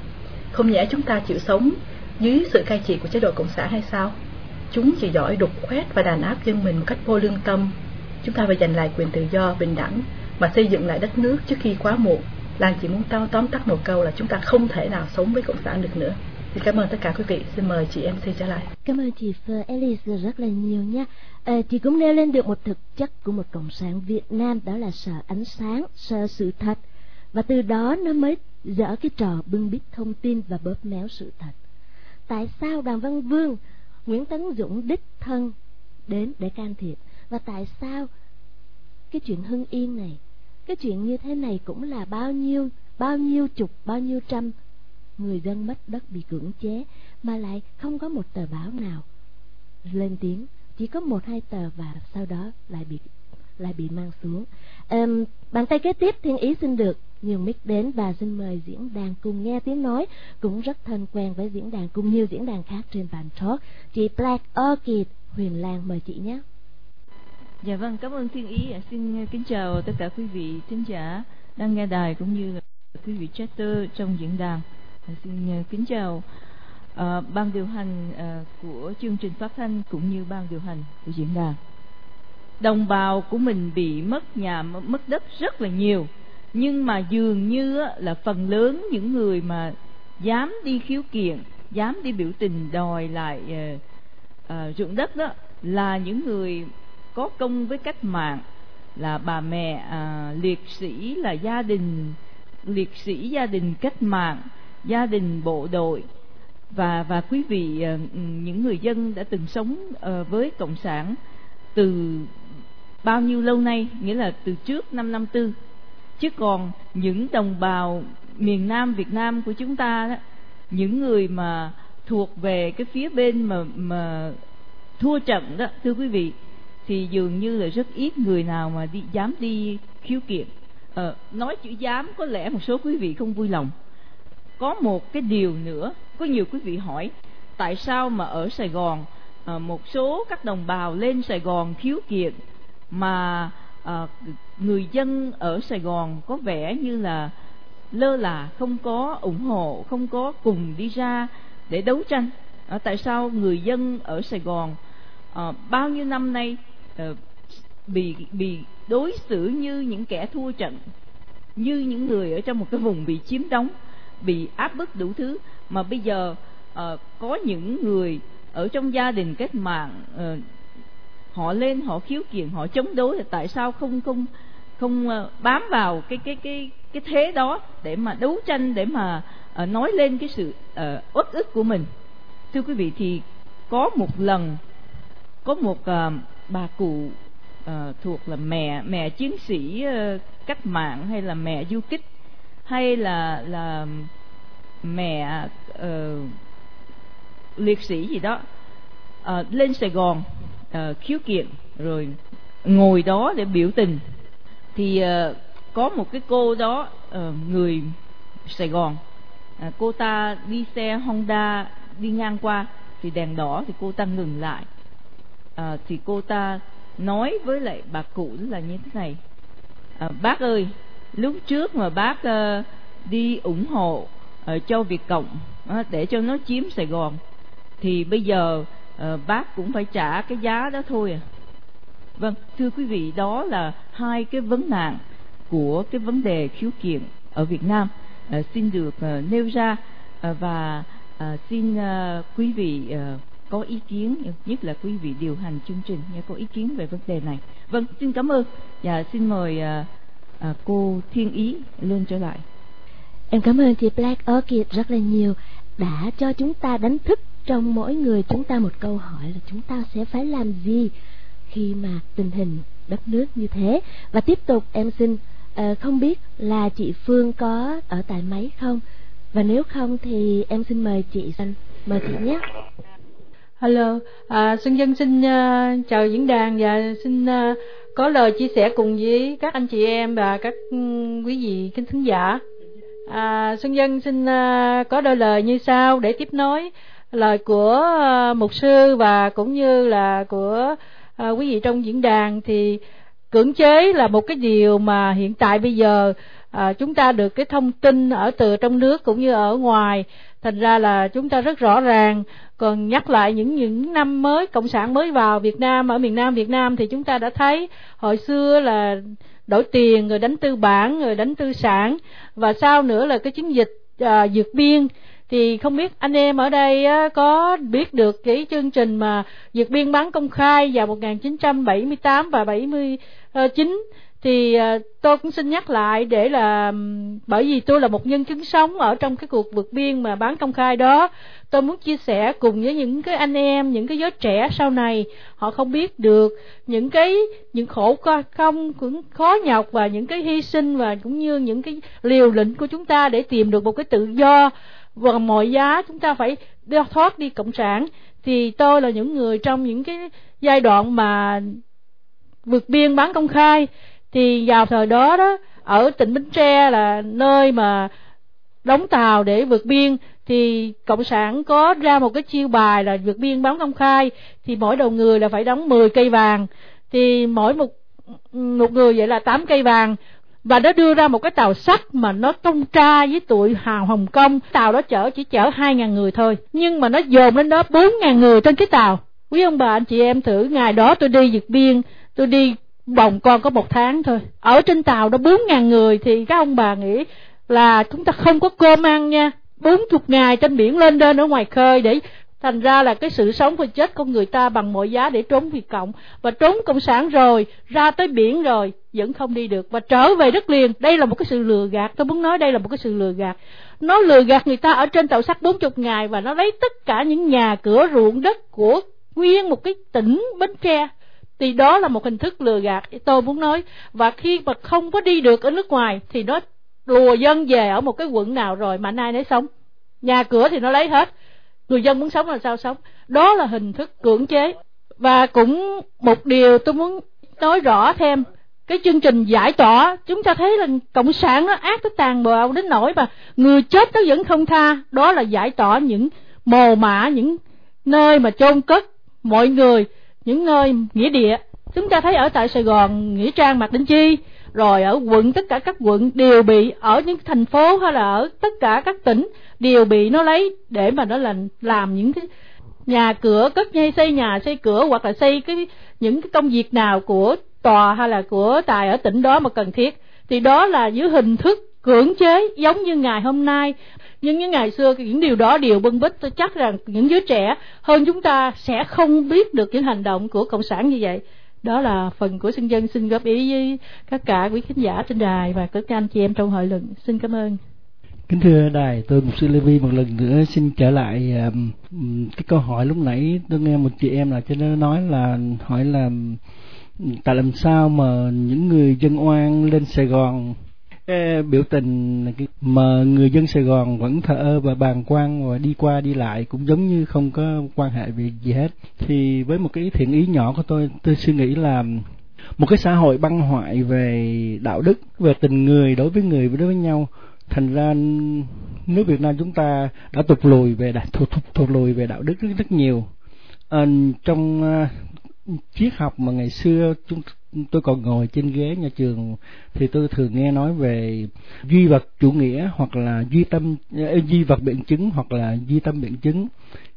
không nhẽ chúng ta chịu sống dưới sự cai trị của chế độ cộng sản hay sao? Chúng chỉ giỏi đục khoét và đàn áp dân mình một cách vô lương tâm. Chúng ta phải giành lại quyền tự do bình đẳng mà xây dựng lại đất nước trước khi quá muộn. Lan chỉ muốn tao tóm tắt một câu là chúng ta không thể nào sống với cộng sản được nữa. Thì cảm ơn tất cả quý vị. Xin mời chị MC trở lại. Cảm ơn chị Phơ Alice rất là nhiều nha. À, chị cũng nêu lên được một thực chất của một cộng sản Việt Nam đó là sợ ánh sáng, sợ sự thật. Và từ đó nó mới dở cái trò bưng bít thông tin và bóp méo sự thật. Tại sao Đoàn Văn Vương, Nguyễn Tấn Dũng đích thân đến để can thiệp? Và tại sao cái chuyện Hưng Yên này cái chuyện như thế này cũng là bao nhiêu bao nhiêu chục bao nhiêu trăm. Người dân mất đất bị cưỡng chế mà lại không có một tờ báo nào. Lên tiếng chỉ có một hai tờ và sau đó lại bị lại bị mang xuống. Um, bàn tay kế tiếp thiên ý xin được. Nhường mic đến và xin mời diễn đàn cùng nghe tiếng nói. Cũng rất thân quen với diễn đàn cùng nhiều diễn đàn khác trên bàn talk. Chị Black Orchid Huyền Lan mời chị nhé. Dạ vâng, cảm ơn Thiên Ý. Xin ờ, kính chào tất cả quý vị thính giả đang nghe đài cũng như là quý vị chatter trong diễn đàn. Ờ, xin ờ, kính chào uh, ban điều hành uh, của chương trình phát thanh cũng như ban điều hành của diễn đàn. Đồng bào của mình bị mất nhà, mất đất rất là nhiều. Nhưng mà dường như là phần lớn những người mà dám đi khiếu kiện, dám đi biểu tình đòi lại uh, uh, ruộng đất đó là những người có công với cách mạng là bà mẹ à, liệt sĩ là gia đình liệt sĩ gia đình cách mạng gia đình bộ đội. Và và quý vị à, những người dân đã từng sống à, với cộng sản từ bao nhiêu lâu nay? Nghĩa là từ trước năm năm tư. Chứ còn những đồng bào miền Nam Việt Nam của chúng ta đó những người mà thuộc về cái phía bên mà mà thua trận đó thưa quý vị thì dường như là rất ít người nào mà đi dám đi khiếu kiện. Ờ, nói chữ dám có lẽ một số quý vị không vui lòng. Có một cái điều nữa có nhiều quý vị hỏi tại sao mà ở sài gòn à, một số các đồng bào lên sài gòn khiếu kiện mà à, người dân ở sài gòn có vẻ như là lơ là không có ủng hộ không có cùng đi ra để đấu tranh? À, tại sao người dân ở Sài Gòn à, bao nhiêu năm nay Ờ, bị bị đối xử như những kẻ thua trận như những người ở trong một cái vùng bị chiếm đóng bị áp bức đủ thứ. Mà bây giờ uh, có những người ở trong gia đình cách mạng uh, họ lên họ khiếu kiện họ chống đối thì tại sao không không không uh, bám vào cái cái cái cái thế đó để mà đấu tranh để mà uh, nói lên cái sự uh, uất ức của mình? Thưa quý vị thì có một lần có một uh, bà cụ uh, thuộc là mẹ mẹ chiến sĩ uh, cách mạng hay là mẹ du kích hay là là mẹ uh, liệt sĩ gì đó uh, lên Sài Gòn uh, khiếu kiện rồi ngồi đó để biểu tình thì uh, có một cái cô đó uh, người Sài Gòn uh, cô ta đi xe Honda đi ngang qua thì đèn đỏ thì cô ta ngừng lại à, thì cô ta nói với lại bà cụ là như thế này. À, bác ơi lúc trước mà bác à, đi ủng hộ à, cho Việt Cộng à, để cho nó chiếm Sài Gòn thì bây giờ à, bác cũng phải trả cái giá đó thôi à. Vâng thưa quý vị đó là hai cái vấn nạn của cái vấn đề khiếu kiện ở Việt Nam. À, xin được à, nêu ra à, và à, xin à, quý vị à, có ý kiến nhất là quý vị điều hành chương trình nha có ý kiến về vấn đề này. Vâng xin cảm ơn. Và xin mời à, à, cô thiên ý lên trở lại. Em cảm ơn chị Black Orchid rất là nhiều đã cho chúng ta đánh thức trong mỗi người chúng ta một câu hỏi là chúng ta sẽ phải làm gì khi mà tình hình đất nước như thế. Và tiếp tục em xin uh, không biết là chị Phương có ở tại máy không? Và nếu không thì em xin mời chị Xanh mời chị nhé Hello, à, Xuân Dân xin uh, chào diễn đàn và xin uh, có lời chia sẻ cùng với các anh chị em và các um, quý vị kính thính giả. À, Xuân Dân xin uh, có đôi lời như sau để tiếp nối lời của uh, mục sư và cũng như là của uh, quý vị trong diễn đàn. Thì cưỡng chế là một cái điều mà hiện tại bây giờ à, chúng ta được cái thông tin ở từ trong nước cũng như ở ngoài thành ra là chúng ta rất rõ ràng. Còn nhắc lại những những năm mới cộng sản mới vào Việt Nam ở miền Nam Việt Nam thì chúng ta đã thấy hồi xưa là đổi tiền rồi đánh tư bản rồi đánh tư sản. Và sau nữa là cái chiến dịch à, vượt biên. Thì không biết anh em ở đây á, có biết được cái chương trình mà vượt biên bán công khai vào 1978 và 79 thì à, tôi cũng xin nhắc lại để là bởi vì tôi là một nhân chứng sống ở trong cái cuộc vượt biên mà bán công khai đó, tôi muốn chia sẻ cùng với những cái anh em, những cái giới trẻ sau này. Họ không biết được những cái, những khổ công cũng khó nhọc và những cái hy sinh và cũng như những cái liều lĩnh của chúng ta để tìm được một cái tự do. Và mọi giá chúng ta phải thoát đi cộng sản. Thì tôi là những người trong những cái giai đoạn mà vượt biên bán công khai thì vào thời đó đó, ở tỉnh Bến Tre là nơi mà đóng tàu để vượt biên, thì cộng sản có ra một cái chiêu bài là vượt biên bán công khai. Thì mỗi đầu người là phải đóng 10 cây vàng. Thì mỗi một một người vậy là 8 cây vàng. Và nó đưa ra một cái tàu sắt mà nó công tra với tụi hào Hồng Kông. Tàu đó chở, chỉ chở hai ngàn người thôi. Nhưng mà nó dồn lên đó bốn ngàn người trên cái tàu. Quý ông bà, anh chị em thử ngày đó tôi đi vượt biên, tôi đi bồng con có một tháng thôi. Ở trên tàu đó bốn ngàn người thì các ông bà nghĩ là chúng ta không có cơm ăn nha. Bốn chục ngày trên biển lên lên ở ngoài khơi để thành ra là cái sự sống và chết con người ta bằng mọi giá để trốn việt cộng. Và trốn cộng sản rồi, ra tới biển rồi, vẫn không đi được. Và trở về đất liền, đây là một cái sự lừa gạt. Tôi muốn nói đây là một cái sự lừa gạt. Nó lừa gạt người ta ở trên tàu sắt bốn chục ngày và nó lấy tất cả những nhà cửa ruộng đất của nguyên một cái tỉnh bến tre thì đó là một hình thức lừa gạt tôi muốn nói. Và khi mà không có đi được ở nước ngoài, thì nó lùa dân về ở một cái quận nào rồi mà nay nấy sống. Nhà cửa thì nó lấy hết. Người dân muốn sống là sao sống? Đó là hình thức cưỡng chế. Và cũng một điều tôi muốn nói rõ thêm, cái chương trình giải tỏa, chúng ta thấy là cộng sản nó ác tới tàn bạo đến nỗi mà người chết nó vẫn không tha. Đó là giải tỏa những mồ mã những nơi mà chôn cất mọi người những nơi nghĩa địa, chúng ta thấy ở tại sài gòn, nghĩa trang mạc đinh chi, rồi ở quận, tất cả các quận đều bị ở những thành phố hay là ở tất cả các tỉnh đều bị nó lấy để mà nó làm làm những cái nhà cửa, cất nhây xây nhà, xây cửa hoặc là xây cái, những cái công việc nào của tòa hay là của tài ở tỉnh đó mà cần thiết. Thì đó là dưới hình thức cưỡng chế giống như ngày hôm nay. Nhưng những ngày xưa những điều đó đều bưng bít. Tôi chắc rằng những đứa trẻ hơn chúng ta sẽ không biết được những hành động của cộng sản như vậy. Đó là phần của sinh dân xin góp ý với các cả quý khán giả trên đài và các anh chị em trong hội luận. Xin cảm ơn. Kính thưa đài tôi mục sư Lê Vi một lần nữa. Xin trở lại um, cái câu hỏi lúc nãy. Tôi nghe một chị em là cho đó nói là hỏi là tại làm sao mà những người dân oan lên Sài Gòn biểu tình mà người dân Sài Gòn vẫn thờ ơ và bàng quan và đi qua đi lại cũng giống như không có quan hệ việc gì hết. Thì với một cái thiện ý nhỏ của tôi tôi suy nghĩ là một cái xã hội băng hoại về đạo đức về tình người đối với người đối với nhau thành ra nước Việt Nam chúng ta đã tụt lùi về thụt, thụt, thụt lùi về đạo đức rất, rất nhiều. À, trong uh, triết học mà ngày xưa chúng tôi còn ngồi trên ghế nhà trường, thì tôi thường nghe nói về duy vật chủ nghĩa hoặc là duy tâm ờ, duy vật biện chứng hoặc là duy tâm biện chứng.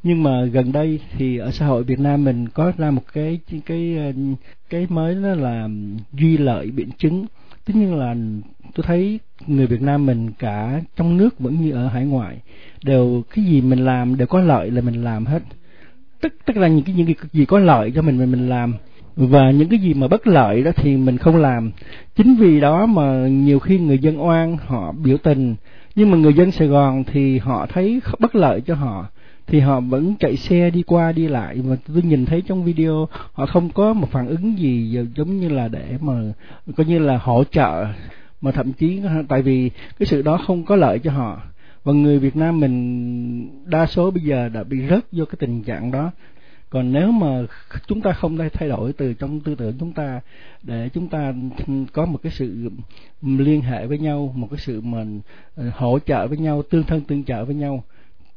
Nhưng mà gần đây thì ở xã hội Việt Nam mình có ra một cái cái ờ, cái mới đó là duy lợi biện chứng. Tất nhiên là tôi thấy người Việt Nam mình cả trong nước vẫn như ở hải ngoại, đều cái gì mình làm đều có lợi là mình làm hết. Tức tức là những cái những cái gì có lợi cho mình mình mình làm và những cái gì mà bất lợi đó thì mình không làm. Chính vì đó mà nhiều khi người dân oan họ biểu tình. Nhưng mà người dân Sài Gòn thì họ thấy bất lợi cho họ. Thì họ vẫn chạy xe đi qua đi lại. Và tôi nhìn thấy trong video họ không có một phản ứng gì giống như là để mà coi như là hỗ trợ. Mà thậm chí tại vì cái sự đó không có lợi cho họ. Và người Việt Nam mình đa số bây giờ đã bị rớt vô cái tình trạng đó còn nếu mà chúng ta không thay đổi từ trong tư tưởng chúng ta để chúng ta có một cái sự liên hệ với nhau một cái sự mình ờ, hỗ trợ với nhau tương thân tương trợ với nhau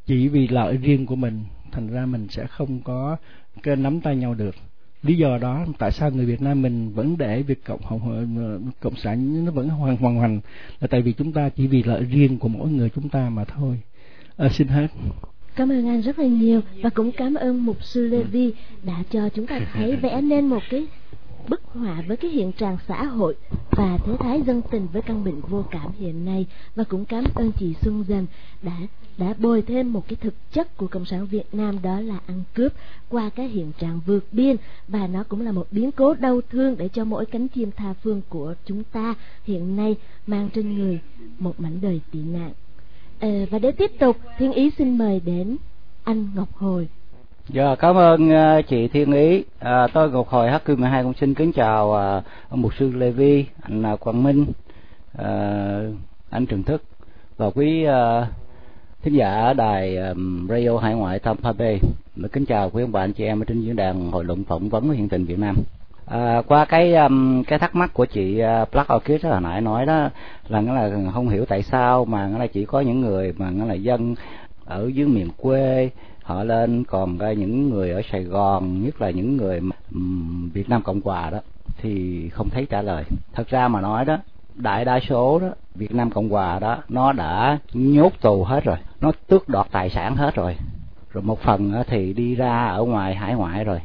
chỉ vì lợi riêng của mình thành ra mình sẽ không có cái nắm tay nhau được. Lý do đó tại sao người Việt Nam mình vẫn để việc cộng ờ, cộng sản nó vẫn hoàn hoàn hoành là tại vì chúng ta chỉ vì lợi riêng của mỗi người chúng ta mà thôi. À, xin hết. Cảm ơn anh rất là nhiều và cũng cảm ơn mục sư Levi đã cho chúng ta thấy vẽ nên một cái bức họa với cái hiện trạng xã hội và thế thái dân tình với căn bệnh vô cảm hiện nay. Và cũng cảm ơn chị Xuân Dần đã đã bồi thêm một cái thực chất của cộng sản Việt Nam đó là ăn cướp qua cái hiện trạng vượt biên. Và nó cũng là một biến cố đau thương để cho mỗi cánh chim tha phương của chúng ta hiện nay mang trên người một mảnh đời tị nạn à, và để tiếp tục thiên ý xin mời đến anh Ngọc Hồi Dạ, cảm ơn uh, chị Thiên Ý. À, tôi Ngọc Hồi HQ12 cũng xin kính chào uh, ông mục sư Lê Vi, anh uh, Quang Minh, uh, anh Trần Thức và quý uh, thính giả đài um, Radio Hải ngoại Tampa Bay. Mời kính chào quý ông bà anh chị em ở trên diễn đàn hội luận phỏng vấn hiện tình Việt Nam. À, qua cái um, cái thắc mắc của chị uh, Black Orchid hồi nãy nói đó là nghĩa là không hiểu tại sao mà nghĩa là chỉ có những người mà nghĩa là dân ở dưới miền quê họ lên còn cái những người ở Sài Gòn nhất là những người Việt Nam Cộng Hòa đó thì không thấy trả lời. Thật ra mà nói đó đại đa số đó Việt Nam Cộng Hòa đó nó đã nhốt tù hết rồi nó tước đoạt tài sản hết rồi. Rồi một phần thì đi ra ở ngoài hải ngoại rồi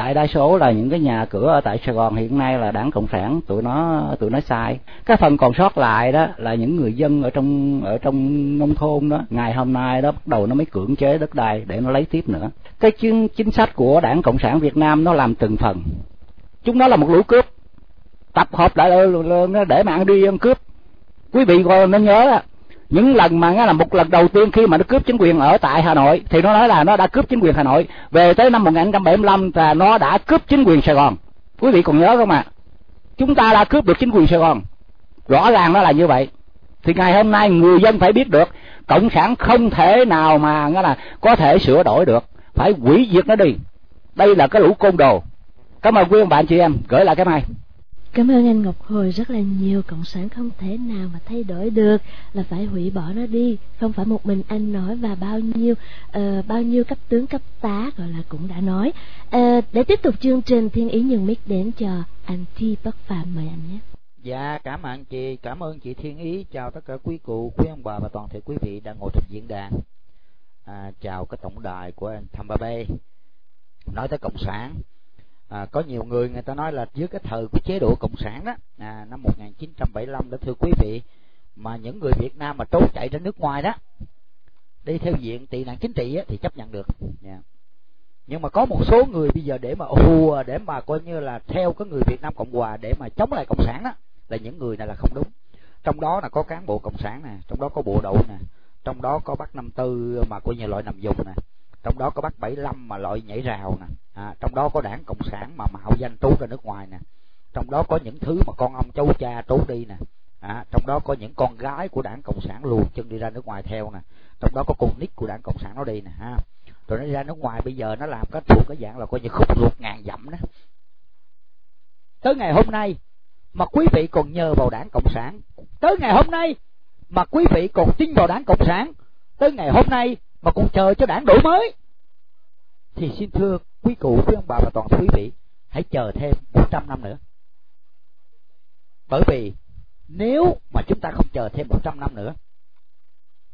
đại đa số là những cái nhà cửa ở tại Sài Gòn hiện nay là đảng cộng sản tụi nó tụi nó sai. Cái phần còn sót lại đó là những người dân ở trong ở trong nông thôn đó ngày hôm nay đó bắt đầu nó mới cưỡng chế đất đai để nó lấy tiếp nữa. Cái chính chính sách của đảng cộng sản Việt Nam nó làm từng phần. Chúng nó là một lũ cướp tập hợp lại để mà ăn đi ăn cướp. Quý vị coi nên nhớ đó, những lần mà nghe là một lần đầu tiên khi mà nó cướp chính quyền ở tại Hà Nội, thì nó nói là nó đã cướp chính quyền Hà Nội. Về tới năm 1975 là nó đã cướp chính quyền Sài Gòn. Quý vị còn nhớ không ạ? À? chúng ta đã cướp được chính quyền Sài Gòn. Rõ ràng nó là như vậy. Thì ngày hôm nay người dân phải biết được, cộng sản không thể nào mà nghĩa là có thể sửa đổi được. Phải hủy diệt nó đi. Đây là cái lũ côn đồ. Cảm ơn quý ông bạn chị em. Gửi lại cái mai Cảm ơn anh Ngọc Hồi rất là nhiều. Cộng sản không thể nào mà thay đổi được. Là phải hủy bỏ nó đi. Không phải một mình anh nói Và bao nhiêu uh, bao nhiêu cấp tướng cấp tá Gọi là cũng đã nói. Uh, Để tiếp tục chương trình Thiên Ý nhường mic đến cho anh Thi Bất Phạm. Mời anh nhé. Dạ cảm ơn chị, cảm ơn chị Thiên Ý, chào tất cả quý cụ, quý ông bà và toàn thể quý vị đang ngồi trên diễn đàn. À, chào cái tổng đài của anh Thăm Ba Bê. Nói tới cộng sản, à, có nhiều người người ta nói là dưới cái thời của chế độ cộng sản đó, à, năm 1975 đó thưa quý vị, mà những người Việt Nam mà trốn chạy ra nước ngoài đó, đi theo diện tị nạn chính trị á, thì chấp nhận được. Yeah. Nhưng mà có một số người bây giờ để mà hùa để mà coi như là theo cái người Việt Nam Cộng Hòa để mà chống lại cộng sản đó là những người này là không đúng trong đó là có cán bộ cộng sản nè trong đó có bộ đội nè trong đó có bác năm tư mà coi như loại nằm dùng nè trong đó có bác bảy lăm mà loại nhảy rào nè. À, trong đó có đảng cộng sản mà mạo danh trốn ra nước ngoài nè. Trong đó có những thứ mà con ông cháu cha trốn đi nè. À, trong đó có những con gái của đảng cộng sản luồn chân đi ra nước ngoài theo nè. Trong đó có con nít của đảng cộng sản nó đi nè ha. Rồi nó ra nước ngoài bây giờ nó làm cái thuộc cái dạng là coi như khúc ruột ngàn dặm đó. Tới ngày hôm nay mà quý vị còn nhờ vào đảng cộng sản tới ngày hôm nay mà quý vị còn tin vào đảng cộng sản tới ngày hôm nay mà còn chờ cho đảng đổi mới. Thì xin thưa quý cụ, quý ông bà và toàn thể quý vị, hãy chờ thêm 100 năm nữa. Bởi vì nếu mà chúng ta không chờ thêm 100 năm nữa,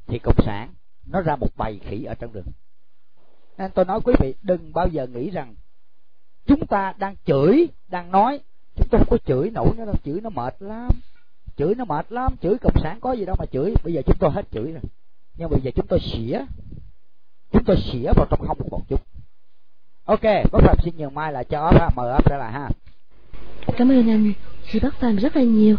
thì cộng sản nó ra một bầy khỉ ở trong rừng. Nên tôi nói quý vị, đừng bao giờ nghĩ rằng chúng ta đang chửi, đang nói, chúng tôi không có chửi nổi nữa đâu, chửi nó mệt lắm, chửi nó mệt lắm, chửi cộng sản có gì đâu mà chửi. Bây giờ chúng tôi hết chửi rồi. Nhưng bây giờ chúng tôi xỉa chúng tôi xỉa vào trong hông một chút ok bác phạm xin nhường mai là cho ấp mời ấp ra là ha. Cảm ơn anh chị bác phạm rất là nhiều.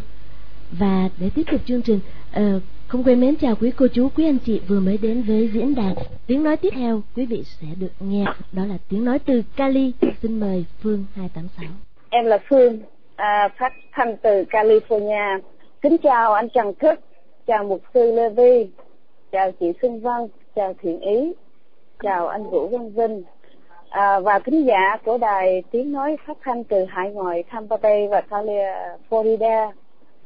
Và để tiếp tục chương trình uh, không quên mến chào quý cô chú quý anh chị vừa mới đến với diễn đàn tiếng nói tiếp theo. Quý vị sẽ được nghe đó là tiếng nói từ Cali. Xin mời Phương 286 em là Phương à, phát thanh từ California. Kính chào anh Trần Thức chào mục sư Lê Vi chào chị Xuân Vân chào Thiện Ý chào anh Vũ Văn Vinh. À, và kính giả của đài tiếng nói phát thanh từ hải ngoại Tampa Bay và Florida.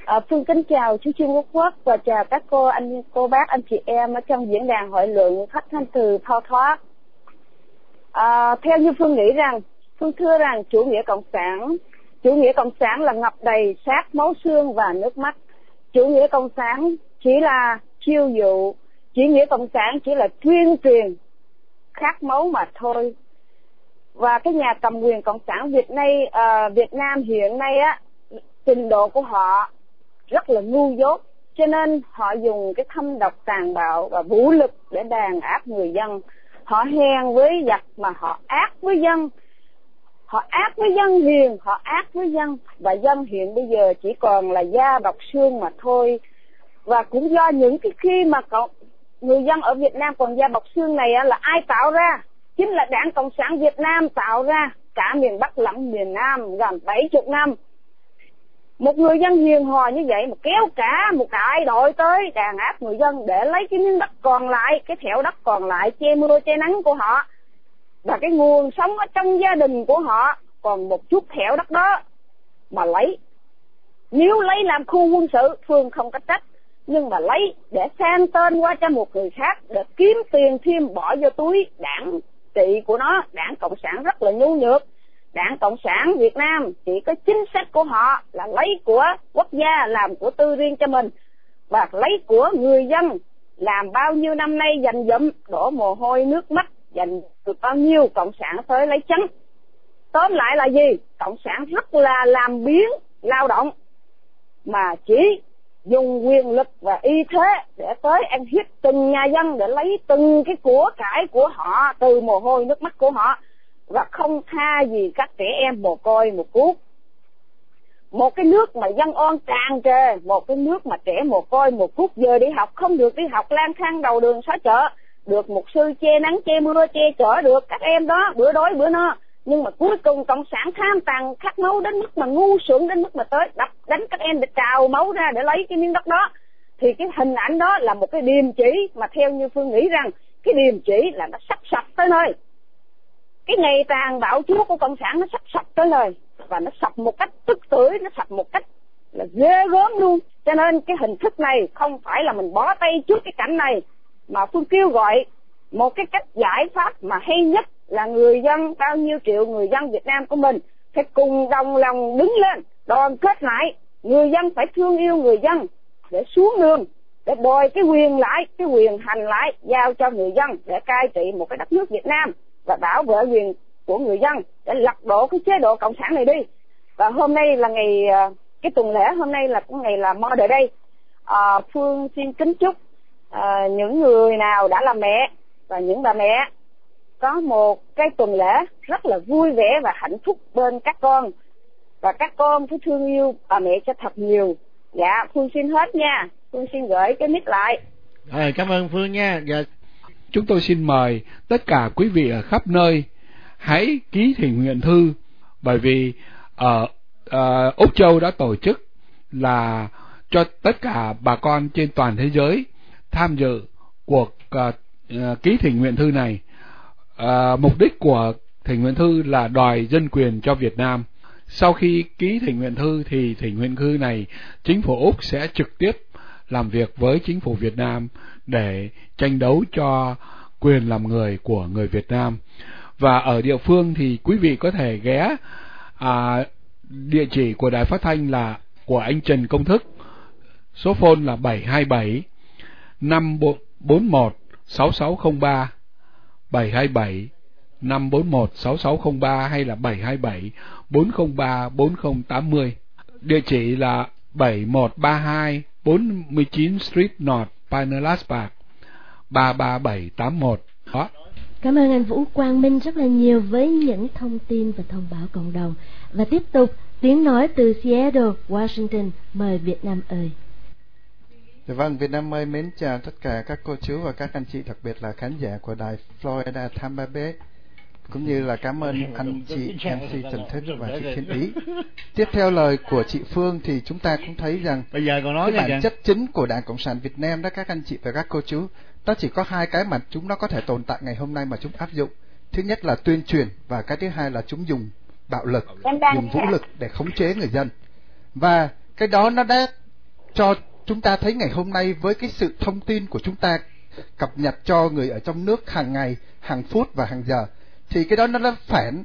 À, phương kính chào chú Trương Quốc Quốc và chào các cô anh cô bác anh chị em ở trong diễn đàn hội luận phát thanh từ thao thoát. À, theo như phương nghĩ rằng Phương thưa rằng chủ nghĩa cộng sản, chủ nghĩa cộng sản là ngập đầy sát máu xương và nước mắt. Chủ nghĩa cộng sản chỉ là chiêu dụ, chủ nghĩa cộng sản chỉ là tuyên truyền khát máu mà thôi. Và cái nhà cầm quyền cộng sản Việt nay à, Việt Nam hiện nay á trình độ của họ rất là ngu dốt. Cho nên họ dùng cái thâm độc tàn bạo và vũ lực để đàn áp người dân. Họ hèn với giặc mà họ ác với dân. Họ ác với dân hiền họ ác với dân. Và dân hiện bây giờ chỉ còn là da bọc xương mà thôi. Và cũng do những cái khi mà cộng người dân ở Việt Nam còn da bọc xương này là ai tạo ra? Chính là đảng cộng sản Việt Nam tạo ra. Cả miền Bắc lẫn miền Nam, gần bảy chục năm. Một người dân hiền hòa như vậy mà kéo cả một đại đội tới đàn áp người dân để lấy cái miếng đất còn lại, cái thẻo đất còn lại, che mưa, che nắng của họ. Và cái nguồn sống ở trong gia đình của họ còn một chút thẻo đất đó mà lấy. Nếu lấy làm khu quân sự phương không có trách nhưng mà lấy để sang tên qua cho một người khác để kiếm tiền thêm bỏ vô túi. Đảng trị của nó, đảng cộng sản rất là nhu nhược. Đảng cộng sản việt nam chỉ có chính sách của họ là lấy của quốc gia, làm của tư riêng cho mình. Và lấy của người dân làm bao nhiêu năm nay dành dụm, đổ mồ hôi, nước mắt, dành được bao nhiêu, cộng sản tới lấy trắng. Tóm lại là gì? Cộng sản rất là làm biến lao động. Mà chỉ dùng quyền lực và y thế để tới ăn hiếp từng nhà dân, để lấy từng cái của cải của họ, từ mồ hôi nước mắt của họ, và không tha gì các trẻ em mồ côi một cuốc. Một cái nước mà dân oan tràn trề, một cái nước mà trẻ mồ côi một phút giờ đi học, không được đi học, lang thang đầu đường xó chợ, được một sư che nắng, che mưa, che chở được các em đó, bữa đói bữa no nhưng mà cuối cùng cộng sản tham tàn, khát máu đến mức mà ngu xuẩn đến mức mà tới đập, đánh các em để trào máu ra để lấy cái miếng đất đó. Thì cái hình ảnh đó là một cái điềm chỉ mà theo như phương nghĩ rằng, cái điềm chỉ là nó sắp sập tới nơi. Cái ngày tàn bạo chúa của cộng sản nó sắp sập tới nơi và nó sập một cách tức tưởi, nó sập một cách là ghê gớm luôn. Cho nên cái hình thức này không phải là mình bó tay trước cái cảnh này, mà phương kêu gọi một cái cách giải pháp mà hay nhất là người dân bao nhiêu triệu người dân Việt Nam của mình phải cùng đồng lòng đứng lên đoàn kết lại. Người dân phải thương yêu người dân để xuống đường để đòi cái quyền lại cái quyền hành lại giao cho người dân để cai trị một cái đất nước Việt Nam và bảo vệ quyền của người dân để lật đổ cái chế độ cộng sản này đi. Và hôm nay là ngày à, cái tuần lễ hôm nay là cũng ngày là Mother Day. À, Phương xin kính chúc à, những người nào đã là mẹ và những bà mẹ có một cái tuần lễ rất là vui vẻ và hạnh phúc bên các con. Và các con cứ thương yêu bà mẹ cho thật nhiều. Dạ phương xin hết nha. Phương xin gửi cái mic lại. Rồi cảm ơn phương nha. Dạ. Chúng tôi xin mời tất cả quý vị ở khắp nơi hãy ký tình nguyện thư bởi vì ở uh, úc châu đã tổ chức là cho tất cả bà con trên toàn thế giới tham dự cuộc uh, ký tình nguyện thư này à, mục đích của thỉnh nguyện thư là đòi dân quyền cho Việt Nam. Sau khi ký thỉnh nguyện thư thì thỉnh nguyện thư này chính phủ úc sẽ trực tiếp làm việc với chính phủ Việt Nam để tranh đấu cho quyền làm người của người Việt Nam. Và ở địa phương thì quý vị có thể ghé à, địa chỉ của đài phát thanh là của anh Trần Công Thức. Số phone là 727 541 6603 727 541 6603 hay là 727 403 4080 địa chỉ là 7132 49 Street North Pinellas Park 33781 đó Cảm ơn anh Vũ Quang Minh rất là nhiều với những thông tin và thông báo cộng đồng. Và tiếp tục, tiếng nói từ Seattle, Washington, mời Việt Nam ơi. Dạ vâng, Việt Nam ơi mến chào tất cả các cô chú và các anh chị, đặc biệt là khán giả của đài Florida Tampa Bay cũng như là cảm ơn anh chị MC Trần Thức và chị Thiên Ý. Tiếp theo lời của chị Phương thì chúng ta cũng thấy rằng bây giờ còn nói cái bản chất chính của Đảng Cộng sản Việt Nam đó các anh chị và các cô chú, nó chỉ có hai cái mà chúng nó có thể tồn tại ngày hôm nay mà chúng áp dụng. Thứ nhất là tuyên truyền và cái thứ hai là chúng dùng bạo lực, dùng vũ lực để khống chế người dân. Và cái đó nó đã cho chúng ta thấy ngày hôm nay với cái sự thông tin của chúng ta cập nhật cho người ở trong nước hàng ngày, hàng phút và hàng giờ thì cái đó nó nó phản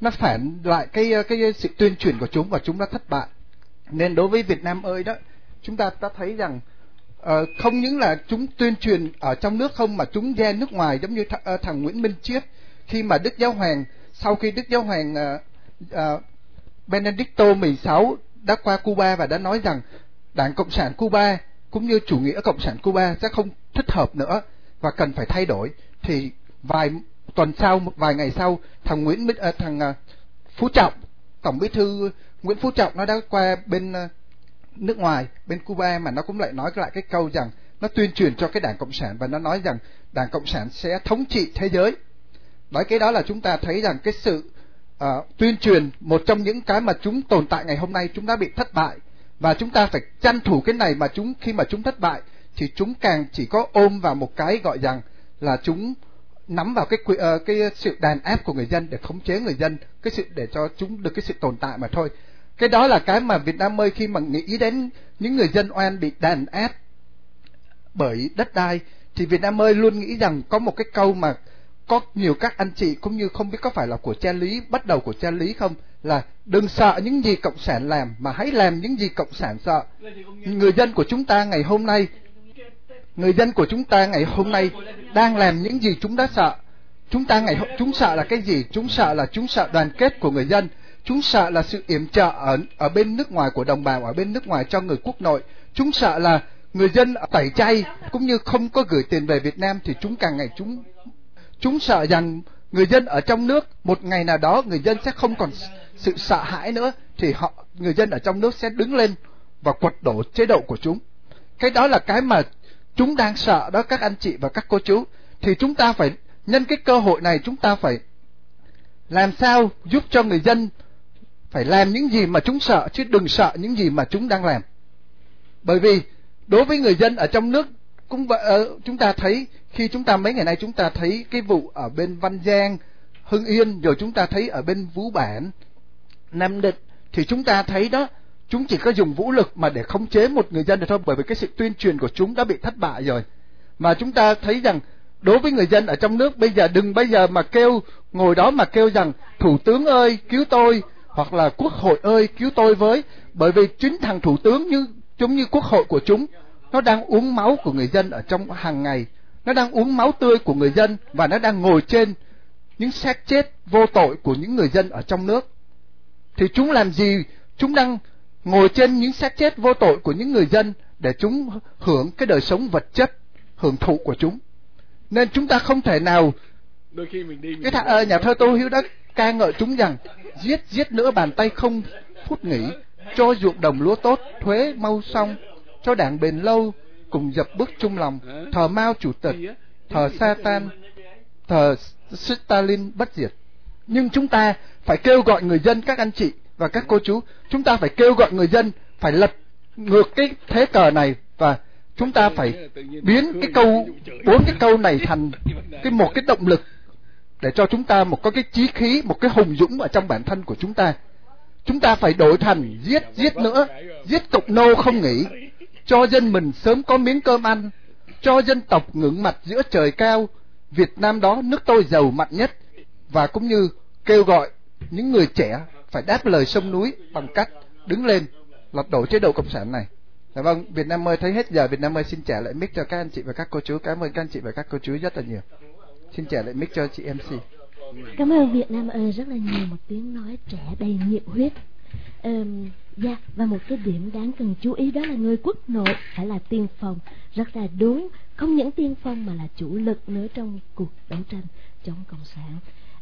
nó phản lại cái cái sự tuyên truyền của chúng và chúng nó thất bại. Nên đối với Việt Nam ơi đó chúng ta đã thấy rằng uh, không những là chúng tuyên truyền ở trong nước không mà chúng ra nước ngoài giống như th- uh, thằng Nguyễn Minh Chiết. Khi mà Đức Giáo Hoàng sau khi Đức Giáo Hoàng uh, uh, Benedicto 16 đã qua Cuba và đã nói rằng Đảng Cộng sản Cuba cũng như chủ nghĩa Cộng sản Cuba sẽ không thích hợp nữa và cần phải thay đổi. Thì vài tuần sau một vài ngày sau thằng Nguyễn Minh à, thằng à, Phú Trọng tổng bí thư Nguyễn Phú Trọng nó đã qua bên à, nước ngoài bên Cuba mà nó cũng lại nói lại cái câu rằng nó tuyên truyền cho cái đảng cộng sản và nó nói rằng đảng cộng sản sẽ thống trị thế giới. Bởi cái đó là chúng ta thấy rằng cái sự uh, tuyên truyền một trong những cái mà chúng tồn tại ngày hôm nay chúng đã bị thất bại và chúng ta phải tranh thủ cái này mà chúng khi mà chúng thất bại thì chúng càng chỉ có ôm vào một cái gọi rằng là chúng nắm vào cái uh, cái sự đàn áp của người dân để khống chế người dân cái sự để cho chúng được cái sự tồn tại mà thôi. Cái đó là cái mà Việt Nam ơi khi mà nghĩ đến những người dân oan bị đàn áp bởi đất đai thì Việt Nam ơi luôn nghĩ rằng có một cái câu mà có nhiều các anh chị cũng như không biết có phải là của cha lý bắt đầu của cha lý không? Là đừng sợ những gì cộng sản làm, mà hãy làm những gì cộng sản sợ. Người dân của chúng ta ngày hôm nay, người dân của chúng ta ngày hôm nay đang làm những gì chúng đã sợ. Chúng ta ngày chúng sợ là cái gì? Chúng sợ là chúng sợ đoàn kết của người dân. Chúng sợ là sự yểm trợ ở ở bên nước ngoài của đồng bào, ở bên nước ngoài cho người quốc nội. Chúng sợ là người dân tẩy chay cũng như không có gửi tiền về Việt Nam thì chúng càng ngày chúng chúng sợ rằng người dân ở trong nước, một ngày nào đó người dân sẽ không còn sự sợ hãi nữa thì họ người dân ở trong nước sẽ đứng lên và quật đổ chế độ của chúng. Cái đó là cái mà chúng đang sợ đó các anh chị và các cô chú. Thì chúng ta phải nhân cái cơ hội này chúng ta phải làm sao giúp cho người dân phải làm những gì mà chúng sợ chứ đừng sợ những gì mà chúng đang làm. Bởi vì đối với người dân ở trong nước cũng uh, chúng ta thấy khi chúng ta mấy ngày nay chúng ta thấy cái vụ ở bên Văn Giang Hưng Yên rồi chúng ta thấy ở bên Vũ Bản Nam Định, thì chúng ta thấy đó, chúng chỉ có dùng vũ lực mà để khống chế một người dân được thôi, bởi vì cái sự tuyên truyền của chúng đã bị thất bại rồi. Mà chúng ta thấy rằng, đối với người dân ở trong nước, bây giờ đừng bây giờ mà kêu, ngồi đó mà kêu rằng, thủ tướng ơi, cứu tôi, hoặc là, quốc hội ơi, cứu tôi với. Bởi vì chính thằng thủ tướng như, giống như quốc hội của chúng, nó đang uống máu của người dân ở trong hàng ngày. Nó đang uống máu tươi của người dân và nó đang ngồi trên những xác chết vô tội của những người dân ở trong nước thì chúng làm gì? Chúng đang ngồi trên những xác chết vô tội của những người dân để chúng hưởng cái đời sống vật chất hưởng thụ của chúng. Nên chúng ta không thể nào đôi khi mình đi mình cái thằng uh, nhà thơ tô hữu đã ca ngợi chúng rằng giết giết nữa bàn tay không phút nghỉ cho ruộng đồng lúa tốt thuế mau xong cho đảng bền lâu cùng dập bước chung lòng thờ mao chủ tịch thờ satan thờ stalin bất diệt nhưng chúng ta phải kêu gọi người dân, các anh chị và các cô chú, chúng ta phải kêu gọi người dân phải lật ngược cái thế cờ này và chúng ta phải biến cái câu, bốn cái câu này thành cái một cái động lực để cho chúng ta một có cái chí khí, một cái hùng dũng ở trong bản thân của chúng ta. Chúng ta phải đổi thành giết giết nữa, giết tục nô không nghỉ, cho dân mình sớm có miếng cơm ăn, cho dân tộc ngưỡng mặt giữa trời cao. Việt Nam đó, nước tôi giàu mạnh nhất và cũng như kêu gọi những người trẻ phải đáp lời sông núi bằng cách đứng lên lật đổ chế độ cộng sản này. Dạ vâng, Việt Nam ơi thấy hết giờ Việt Nam ơi xin trả lại mic cho các anh chị và các cô chú. Cảm ơn các anh chị và các cô chú rất là nhiều. Xin trả lại mic cho chị MC. Cảm ơn Việt Nam ơi rất là nhiều một tiếng nói trẻ đầy nhiệt huyết. Um, dạ và một cái điểm đáng cần chú ý đó là người quốc nội phải là tiên phong rất là đúng không những tiên phong mà là chủ lực nữa trong cuộc đấu tranh chống cộng sản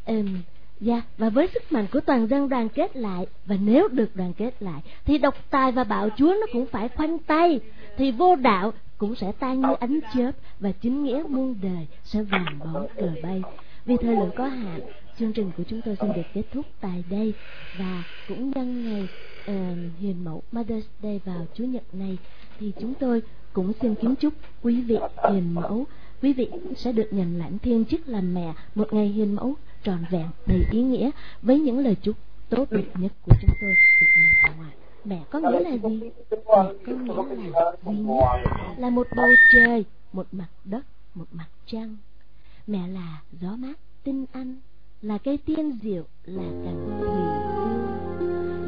Ừm, Dạ, và với sức mạnh của toàn dân đoàn kết lại Và nếu được đoàn kết lại Thì độc tài và bạo chúa nó cũng phải khoanh tay Thì vô đạo cũng sẽ tan như ánh chớp Và chính nghĩa muôn đời sẽ vàng bóng cờ bay. Vì thời lượng có hạn Chương trình của chúng tôi xin được kết thúc tại đây Và cũng nhân ngày uh, Hiền Mẫu Mother's Day vào Chủ nhật này Thì chúng tôi cũng xin kính chúc quý vị Hiền Mẫu. Quý vị sẽ được nhận lãnh thiên chức làm mẹ Một ngày Hiền Mẫu tròn vẹn, đầy ý nghĩa với những lời chúc tốt đẹp nhất của chúng tôi, Việt Nam và ngoài mẹ có nghĩa là gì? Mẹ có nghĩa là duy nhất là một bầu trời, một mặt đất, một mặt trăng. Mẹ là gió mát, tinh anh, là cây tiên diệu, là cành thủy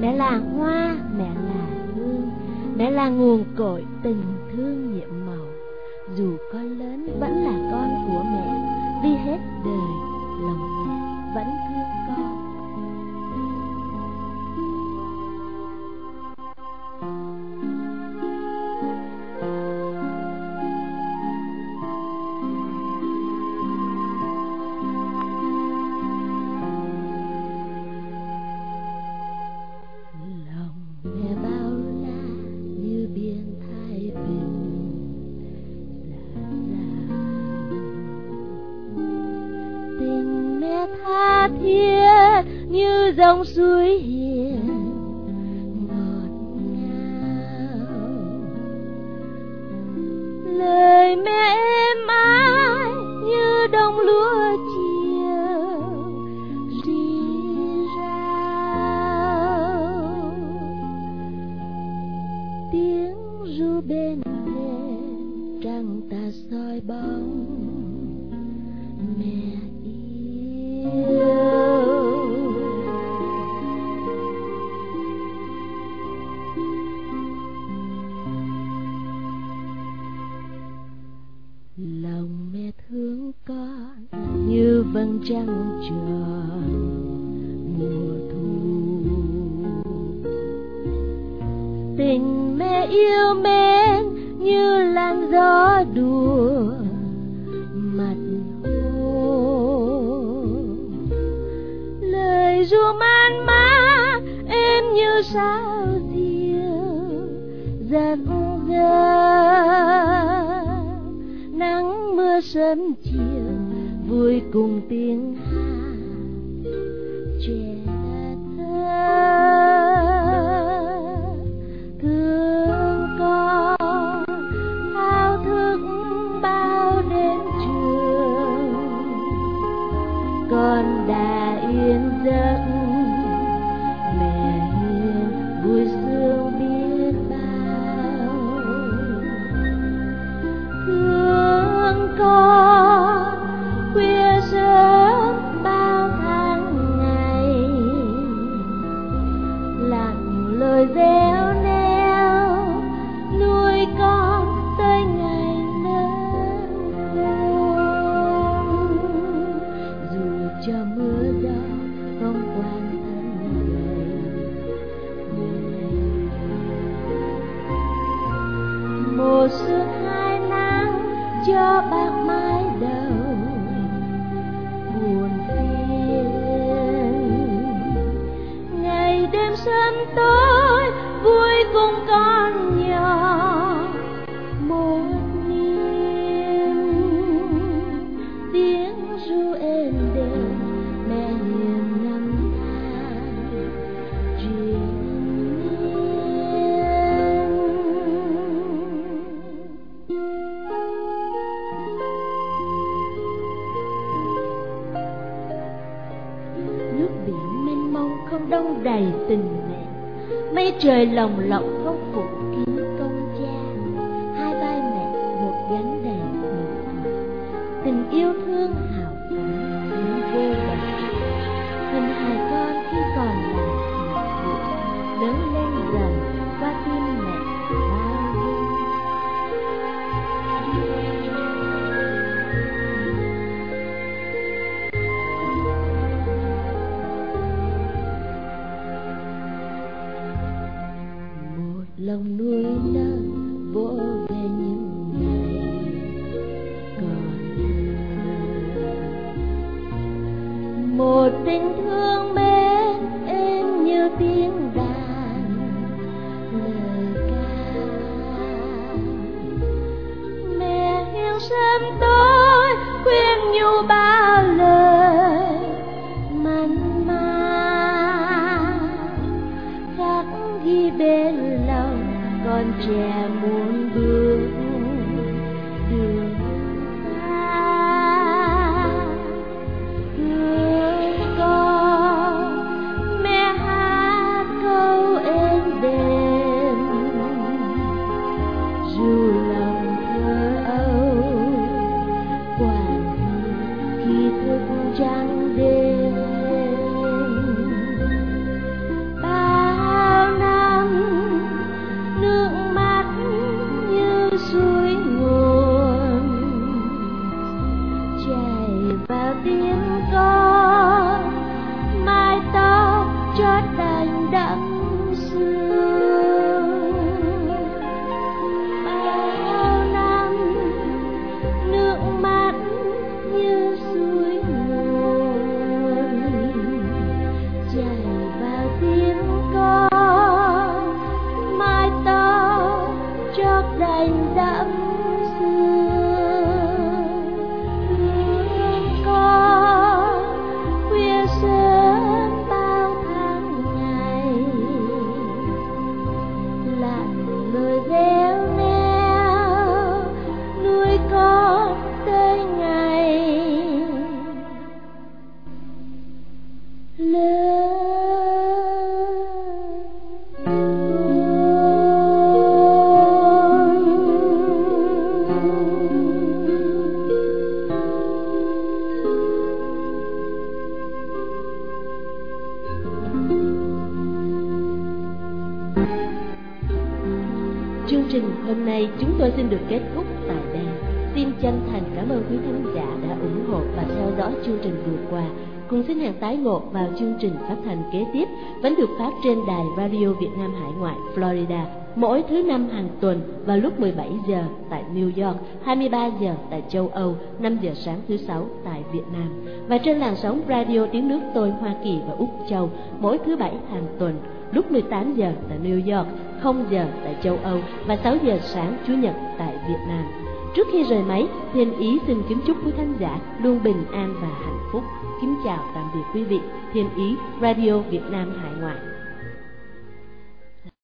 mẹ là hoa, mẹ là hương. Mẹ là nguồn cội tình thương nhiệm màu. Dù con lớn vẫn là con của mẹ, vì hết đời vẫn sông suối hiền ngọt ngào. Lời mẹ em ái như đồng lúa chiều rì rào tiếng ru bên thềm trăng ta soi bóng đêm lồng lộng xin vào chương trình phát thanh kế tiếp vẫn được phát trên đài Radio Việt Nam Hải ngoại Florida mỗi thứ năm hàng tuần vào lúc 17 giờ tại New York, 23 giờ tại châu Âu, 5 giờ sáng thứ sáu tại Việt Nam và trên làn sóng radio tiếng nước tôi Hoa Kỳ và Úc Châu mỗi thứ bảy hàng tuần lúc 18 giờ tại New York, 0 giờ tại châu Âu và 6 giờ sáng Chủ nhật tại Việt Nam. Trước khi rời máy, Thiên Ý xin kính chúc quý khán giả luôn bình an và hạnh phúc. Kính chào tạm biệt quý vị. Thiên Ý Radio Việt Nam Hải ngoại.